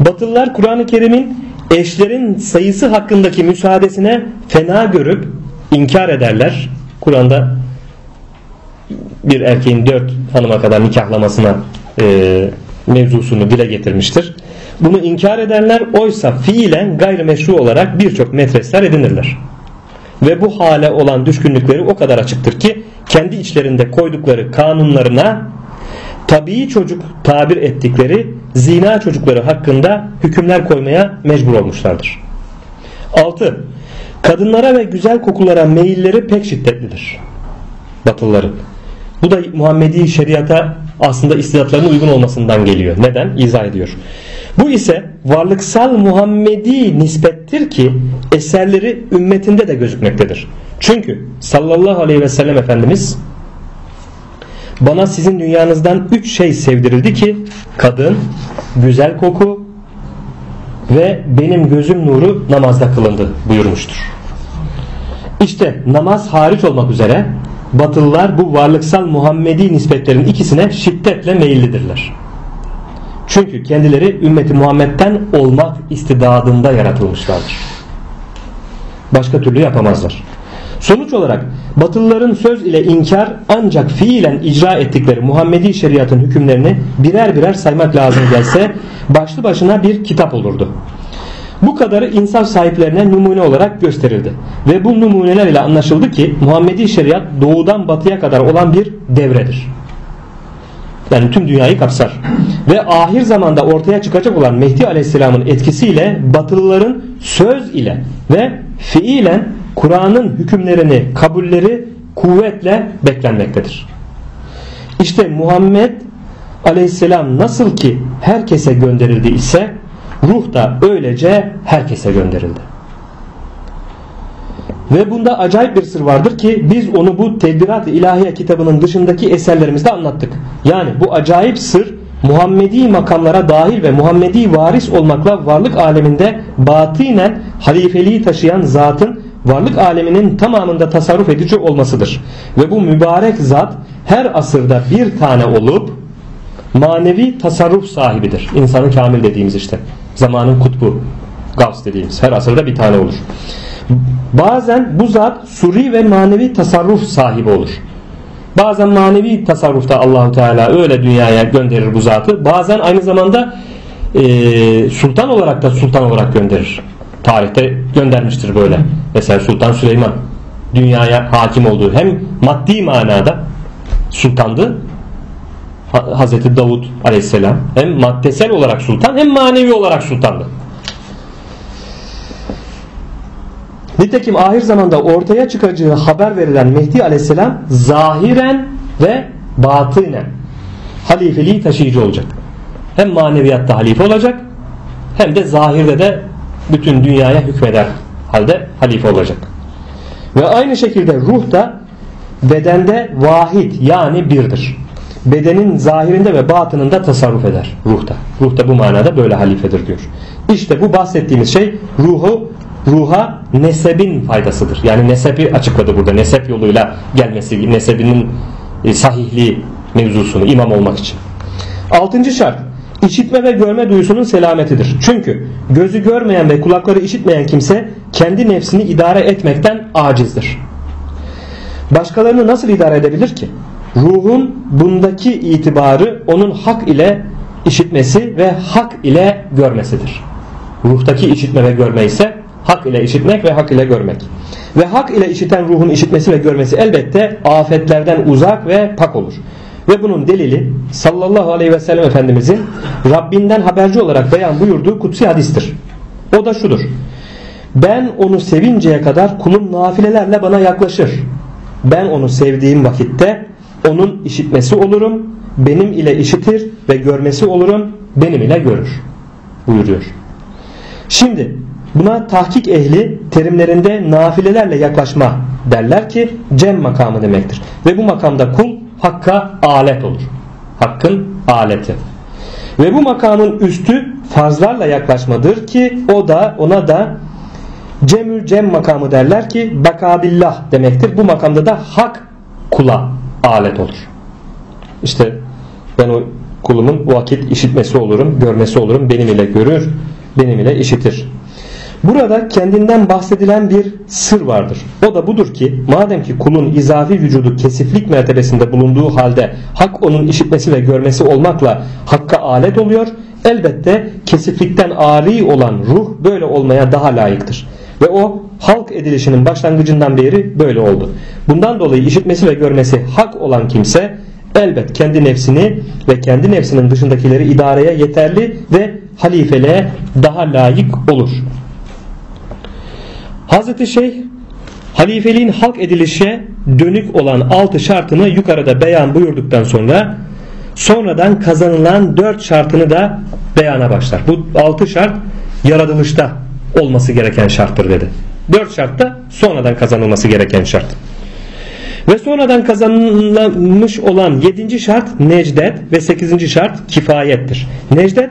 Batılılar Kur'an-ı Kerim'in eşlerin sayısı hakkındaki müsaadesine fena görüp inkar ederler. Kur'an'da bir erkeğin dört hanıma kadar nikahlamasına e, mevzusunu dile getirmiştir. Bunu inkar edenler oysa fiilen gayrimeşru olarak birçok metresler edinirler. Ve bu hale olan düşkünlükleri o kadar açıktır ki kendi içlerinde koydukları kanunlarına tabii çocuk tabir ettikleri zina çocukları hakkında hükümler koymaya mecbur olmuşlardır. 6. Kadınlara ve güzel kokulara meyilleri pek şiddetlidir. Batılıların. Bu da Muhammedi şeriata aslında istidatlarının uygun olmasından geliyor. Neden? İzah ediyor. Bu ise varlıksal Muhammedi nispettir ki eserleri ümmetinde de gözükmektedir. Çünkü sallallahu aleyhi ve sellem Efendimiz bana sizin dünyanızdan üç şey sevdirildi ki kadın, güzel koku ve benim gözüm nuru namazda kılındı buyurmuştur. İşte namaz hariç olmak üzere Batılılar bu varlıksal Muhammedi nispetlerin ikisine şiddetle meyillidirler. Çünkü kendileri ümmeti Muhammed'den olmak istidadında yaratılmışlardır. Başka türlü yapamazlar. Sonuç olarak Batılıların söz ile inkar ancak fiilen icra ettikleri Muhammedi şeriatın hükümlerini birer birer saymak lazım gelse başlı başına bir kitap olurdu. Bu kadarı insaf sahiplerine numune olarak gösterildi. Ve bu numuneler ile anlaşıldı ki Muhammedi şeriat doğudan batıya kadar olan bir devredir. Yani tüm dünyayı kapsar. Ve ahir zamanda ortaya çıkacak olan Mehdi Aleyhisselam'ın etkisiyle batılıların söz ile ve fiilen Kur'an'ın hükümlerini, kabulleri kuvvetle beklenmektedir. İşte Muhammed Aleyhisselam nasıl ki herkese gönderildi ise ruh da öylece herkese gönderildi. Ve bunda acayip bir sır vardır ki biz onu bu Tedbirat-ı kitabının dışındaki eserlerimizde anlattık. Yani bu acayip sır Muhammedi makamlara dahil ve Muhammedi varis olmakla varlık aleminde batinen halifeliği taşıyan zatın varlık aleminin tamamında tasarruf edici olmasıdır. Ve bu mübarek zat her asırda bir tane olup manevi tasarruf sahibidir. İnsanı kamil dediğimiz işte. Zamanın kutbu. Gavs dediğimiz. Her asırda bir tane olur. Bazen bu zat suri ve manevi tasarruf sahibi olur. Bazen manevi tasarrufta Allahu Teala öyle dünyaya gönderir bu zatı. Bazen aynı zamanda e, sultan olarak da sultan olarak gönderir. Tarihte göndermiştir böyle. Mesela Sultan Süleyman dünyaya hakim olduğu hem maddi manada sultandı Hazreti Davud aleyhisselam hem maddesel olarak sultan hem manevi olarak sultandı. Nitekim ahir zamanda ortaya çıkacağı haber verilen Mehdi aleyhisselam zahiren ve batınen halifeliği taşıyıcı olacak. Hem maneviyatta halife olacak hem de zahirde de bütün dünyaya hükmeder halde halife olacak. Ve aynı şekilde ruh da bedende vahid yani birdir. Bedenin zahirinde ve batınında tasarruf eder ruhta. Ruhta bu manada böyle halifedir diyor. İşte bu bahsettiğimiz şey ruhu ruha nesebin faydasıdır. Yani nesebi açıkladı burada. Nesep yoluyla gelmesi, nesebinin e, sahihliği mevzusunu imam olmak için. Altıncı şart işitme ve görme duyusunun selametidir. Çünkü gözü görmeyen ve kulakları işitmeyen kimse kendi nefsini idare etmekten acizdir. Başkalarını nasıl idare edebilir ki? Ruhun bundaki itibarı onun hak ile işitmesi ve hak ile görmesidir. Ruhtaki işitme ve görme ise hak ile işitmek ve hak ile görmek. Ve hak ile işiten ruhun işitmesi ve görmesi elbette afetlerden uzak ve pak olur. Ve bunun delili sallallahu aleyhi ve sellem Efendimizin Rabbinden haberci olarak beyan buyurduğu kutsi hadistir. O da şudur. Ben onu sevinceye kadar kulum nafilelerle bana yaklaşır. ben onu sevdiğim vakitte onun işitmesi olurum, benim ile işitir ve görmesi olurum, benim ile görür buyuruyor. Şimdi buna tahkik ehli terimlerinde nafilelerle yaklaşma derler ki cem makamı demektir. Ve bu makamda kul hakka alet olur. Hakkın aleti. Ve bu makamın üstü farzlarla yaklaşmadır ki o da ona da cemül cem makamı derler ki bakabillah demektir. Bu makamda da hak kula alet olur. İşte ben o kulumun vakit işitmesi olurum, görmesi olurum, benim ile görür, benim ile işitir. Burada kendinden bahsedilen bir sır vardır. O da budur ki madem ki kulun izafi vücudu kesiflik mertebesinde bulunduğu halde hak onun işitmesi ve görmesi olmakla hakka alet oluyor. Elbette kesiflikten ari olan ruh böyle olmaya daha layıktır. Ve o halk edilişinin başlangıcından beri böyle oldu. Bundan dolayı işitmesi ve görmesi hak olan kimse elbet kendi nefsini ve kendi nefsinin dışındakileri idareye yeterli ve halifeliğe daha layık olur. Hazreti Şeyh halifeliğin halk edilişe dönük olan altı şartını yukarıda beyan buyurduktan sonra sonradan kazanılan dört şartını da beyana başlar. Bu altı şart yaratılışta olması gereken şarttır dedi. Dört şart da sonradan kazanılması gereken şart. Ve sonradan kazanılmış olan yedinci şart necdet ve sekizinci şart kifayettir. Necdet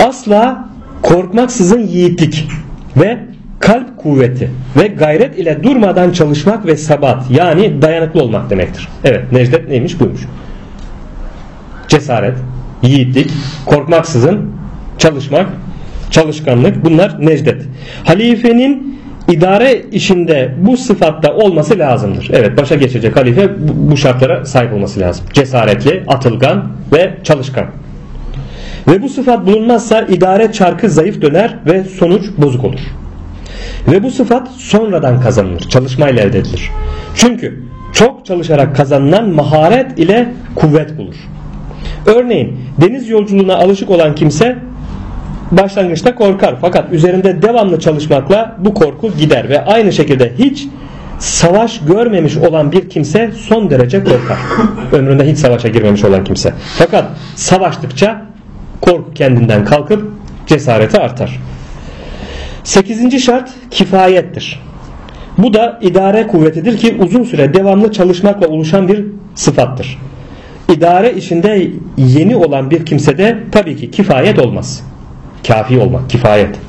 asla korkmaksızın yiğitlik ve kalp kuvveti ve gayret ile durmadan çalışmak ve sabat yani dayanıklı olmak demektir. Evet Necdet neymiş buymuş. Cesaret, yiğitlik, korkmaksızın çalışmak, çalışkanlık bunlar Necdet. Halifenin idare işinde bu sıfatta olması lazımdır. Evet başa geçecek halife bu şartlara sahip olması lazım. Cesaretli, atılgan ve çalışkan. Ve bu sıfat bulunmazsa idare çarkı zayıf döner ve sonuç bozuk olur. Ve bu sıfat sonradan kazanılır. Çalışmayla elde edilir. Çünkü çok çalışarak kazanılan maharet ile kuvvet bulur. Örneğin deniz yolculuğuna alışık olan kimse başlangıçta korkar. Fakat üzerinde devamlı çalışmakla bu korku gider ve aynı şekilde hiç savaş görmemiş olan bir kimse son derece korkar. Ömründe hiç savaşa girmemiş olan kimse. Fakat savaştıkça korku kendinden kalkıp cesareti artar. Sekizinci şart kifayettir. Bu da idare kuvvetidir ki uzun süre devamlı çalışmakla oluşan bir sıfattır. İdare işinde yeni olan bir kimsede tabii ki kifayet olmaz. Kafi olmak, kifayet.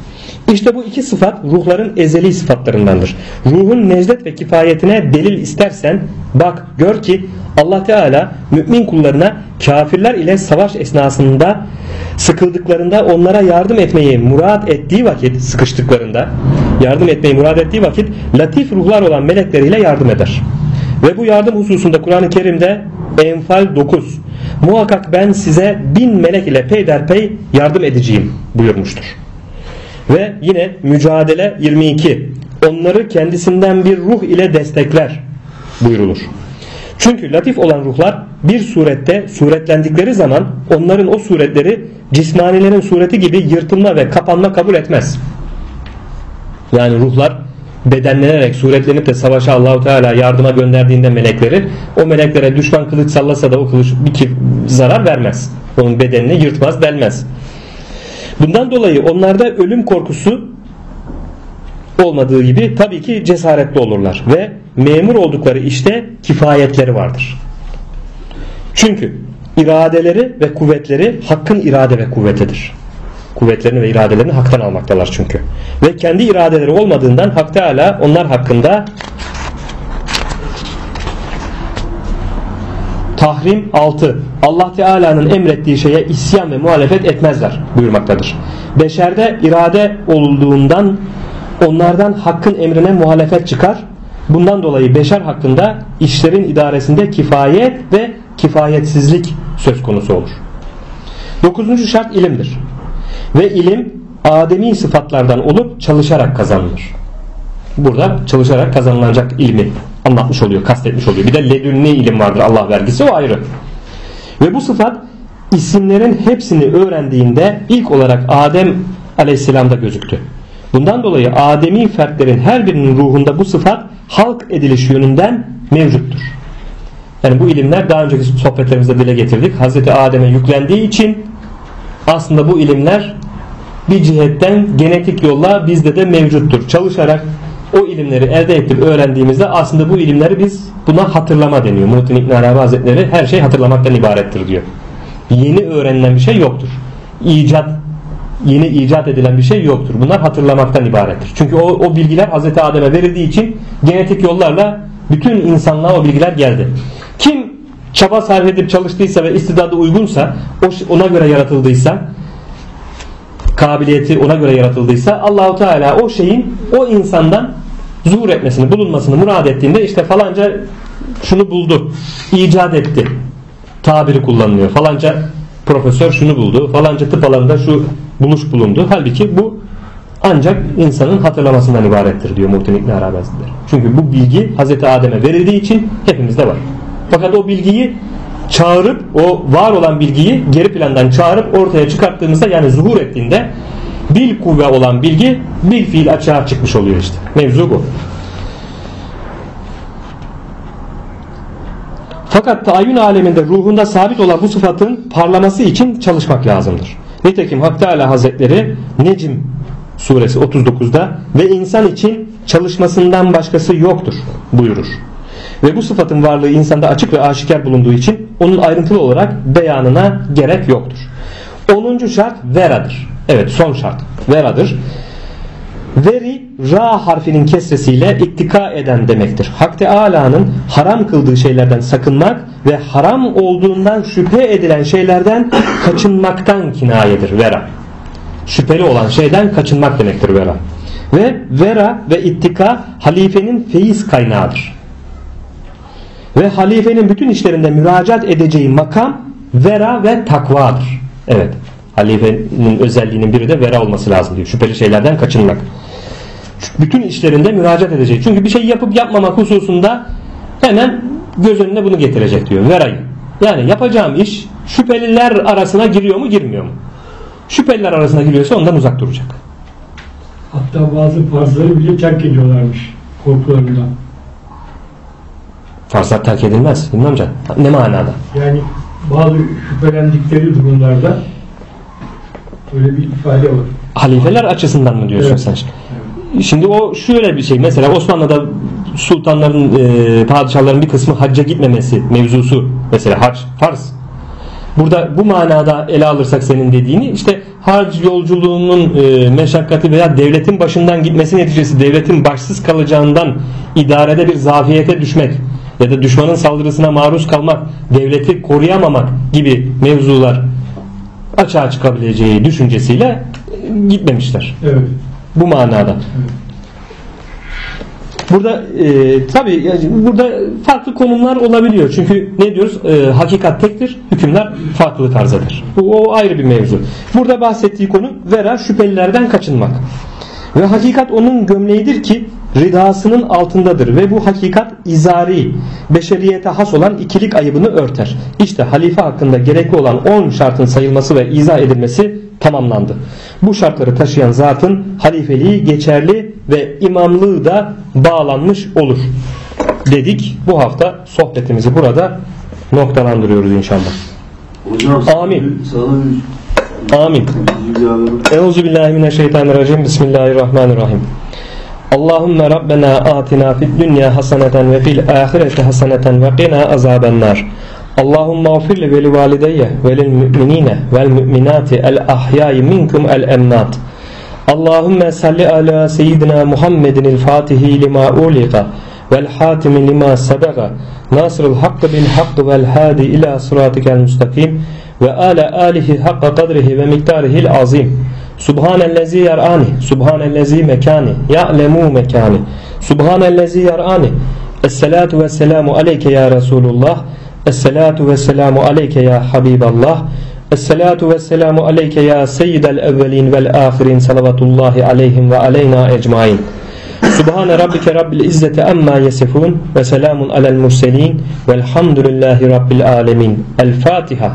İşte bu iki sıfat ruhların ezeli sıfatlarındandır. Ruhun necdet ve kifayetine delil istersen bak gör ki Allah Teala mümin kullarına kafirler ile savaş esnasında sıkıldıklarında onlara yardım etmeyi murat ettiği vakit sıkıştıklarında yardım etmeyi murat ettiği vakit latif ruhlar olan melekleriyle yardım eder. Ve bu yardım hususunda Kur'an-ı Kerim'de Enfal 9 muhakkak ben size bin melek ile peyderpey yardım edeceğim buyurmuştur. Ve yine Mücadele 22 onları kendisinden bir ruh ile destekler buyurulur. Çünkü latif olan ruhlar bir surette suretlendikleri zaman onların o suretleri cismanilerin sureti gibi yırtılma ve kapanma kabul etmez. Yani ruhlar bedenlenerek suretlenip de savaşa Allahu Teala yardıma gönderdiğinde melekleri o meleklere düşman kılıç sallasa da o kılıç bir zarar vermez. Onun bedenini yırtmaz delmez. Bundan dolayı onlarda ölüm korkusu olmadığı gibi tabii ki cesaretli olurlar ve memur oldukları işte kifayetleri vardır. Çünkü iradeleri ve kuvvetleri hakkın irade ve kuvvetidir. Kuvvetlerini ve iradelerini haktan almaktalar çünkü. Ve kendi iradeleri olmadığından Hak Teala onlar hakkında Tahrim 6. Allah Teala'nın emrettiği şeye isyan ve muhalefet etmezler buyurmaktadır. Beşerde irade olduğundan onlardan hakkın emrine muhalefet çıkar. Bundan dolayı beşer hakkında işlerin idaresinde kifayet ve kifayetsizlik söz konusu olur. Dokuzuncu şart ilimdir. Ve ilim ademi sıfatlardan olup çalışarak kazanılır. Burada çalışarak kazanılacak ilmi anlatmış oluyor, kastetmiş oluyor. Bir de ledünni ilim vardır Allah vergisi o ayrı. Ve bu sıfat isimlerin hepsini öğrendiğinde ilk olarak Adem aleyhisselamda gözüktü. Bundan dolayı Ademi fertlerin her birinin ruhunda bu sıfat halk ediliş yönünden mevcuttur. Yani bu ilimler daha önceki sohbetlerimizde dile getirdik. Hazreti Adem'e yüklendiği için aslında bu ilimler bir cihetten genetik yolla bizde de mevcuttur. Çalışarak o ilimleri elde ettik öğrendiğimizde aslında bu ilimleri biz buna hatırlama deniyor. Muhittin İbn Arabi Hazretleri her şey hatırlamaktan ibarettir diyor. Yeni öğrenilen bir şey yoktur. İcat yeni icat edilen bir şey yoktur. Bunlar hatırlamaktan ibarettir. Çünkü o, o bilgiler Hazreti Adem'e verildiği için genetik yollarla bütün insanlığa o bilgiler geldi. Kim çaba sarf edip çalıştıysa ve istidadı uygunsa ona göre yaratıldıysa kabiliyeti ona göre yaratıldıysa Allahu Teala o şeyin o insandan zuhur etmesini, bulunmasını murad ettiğinde işte falanca şunu buldu, icat etti tabiri kullanılıyor. Falanca profesör şunu buldu, falanca tıp alanında şu buluş bulundu. Halbuki bu ancak insanın hatırlamasından ibarettir diyor Muhittin İbn Arabi Hazretleri. Çünkü bu bilgi Hazreti Adem'e verildiği için hepimizde var. Fakat o bilgiyi çağırıp o var olan bilgiyi geri plandan çağırıp ortaya çıkarttığımızda yani zuhur ettiğinde bil kuvve olan bilgi bil fiil açığa çıkmış oluyor işte. Mevzu bu. Fakat tayin aleminde ruhunda sabit olan bu sıfatın parlaması için çalışmak lazımdır. Nitekim Hak Teala Hazretleri Necim suresi 39'da ve insan için çalışmasından başkası yoktur buyurur. Ve bu sıfatın varlığı insanda açık ve aşikar bulunduğu için onun ayrıntılı olarak beyanına gerek yoktur. 10. şart veradır. Evet son şart veradır. Veri ra harfinin kesresiyle iktika eden demektir. Hak Teala'nın haram kıldığı şeylerden sakınmak ve haram olduğundan şüphe edilen şeylerden kaçınmaktan kinayedir vera. Şüpheli olan şeyden kaçınmak demektir vera. Ve vera ve ittika halifenin feyiz kaynağıdır. Ve halifenin bütün işlerinde müracaat edeceği makam vera ve takvadır. Evet. Halifenin özelliğinin biri de vera olması lazım diyor. Şüpheli şeylerden kaçınmak. Bütün işlerinde müracaat edecek. Çünkü bir şey yapıp yapmamak hususunda hemen göz önüne bunu getirecek diyor. Verayı. Yani yapacağım iş şüpheliler arasına giriyor mu girmiyor mu? Şüpheliler arasına giriyorsa ondan uzak duracak. Hatta bazı farzları bile terk ediyorlarmış korkularından. Farzlar terk edilmez. Bilmem amca. Ne manada? Yani bazı şüphelendikleri durumlarda öyle bir ifade var. Halifeler açısından mı diyorsun Evet. sen? Şimdi o şöyle bir şey. Mesela Osmanlı'da sultanların, e, padişahların bir kısmı hacca gitmemesi mevzusu. Mesela hac farz. Burada bu manada ele alırsak senin dediğini işte hac yolculuğunun e, meşakkati veya devletin başından gitmesi neticesi devletin başsız kalacağından idarede bir zafiyete düşmek ya da düşmanın saldırısına maruz kalmak, devleti koruyamamak gibi mevzular açığa çıkabileceği düşüncesiyle e, gitmemişler. Evet. Bu manada. Burada e, tabi burada farklı konumlar olabiliyor. Çünkü ne diyoruz? E, hakikat tektir, hükümler farklı tarzdadır. Bu o ayrı bir mevzu. Burada bahsettiği konu vera şüphelilerden kaçınmak. Ve hakikat onun gömleğidir ki ridasının altındadır ve bu hakikat izari, beşeriyete has olan ikilik ayıbını örter. İşte halife hakkında gerekli olan 10 şartın sayılması ve izah edilmesi tamamlandı. Bu şartları taşıyan zatın halifeliği geçerli ve imamlığı da bağlanmış olur. Dedik bu hafta sohbetimizi burada noktalandırıyoruz inşallah. Hocam Amin. sana Amin. Euzu billahi mineşşeytanirracim. Bismillahirrahmanirrahim. Allahümme Rabbena atina fid dünya haseneten ve fil ahireti haseneten ve qina azabennar. Allahümme gfir li ve li valideyye ve lil müminine vel müminati el ahyai minkum el emnat. Allahümme salli ala seyyidina Muhammedin el fatihi lima ulika vel hatimi lima sebaga nasrul hakkı bil hakkı vel hadi ila sıratikel mustakim ve ala alihi hakka kadrihi ve miktarihil azim. Subhanellezi yar'ani, subhanellezi mekani, ya'lemu mekani, subhanellezi yar'ani. Esselatu ve selamu aleyke ya Resulullah, esselatu ve selamu aleyke ya Habiballah, esselatu ve selamu aleyke ya seyyidel evvelin vel ahirin salavatullahi aleyhim ve aleyna ecmain. Subhane rabbike rabbil izzeti amma yesifun ve selamun alel murselin velhamdülillahi rabbil alemin. El Fatiha.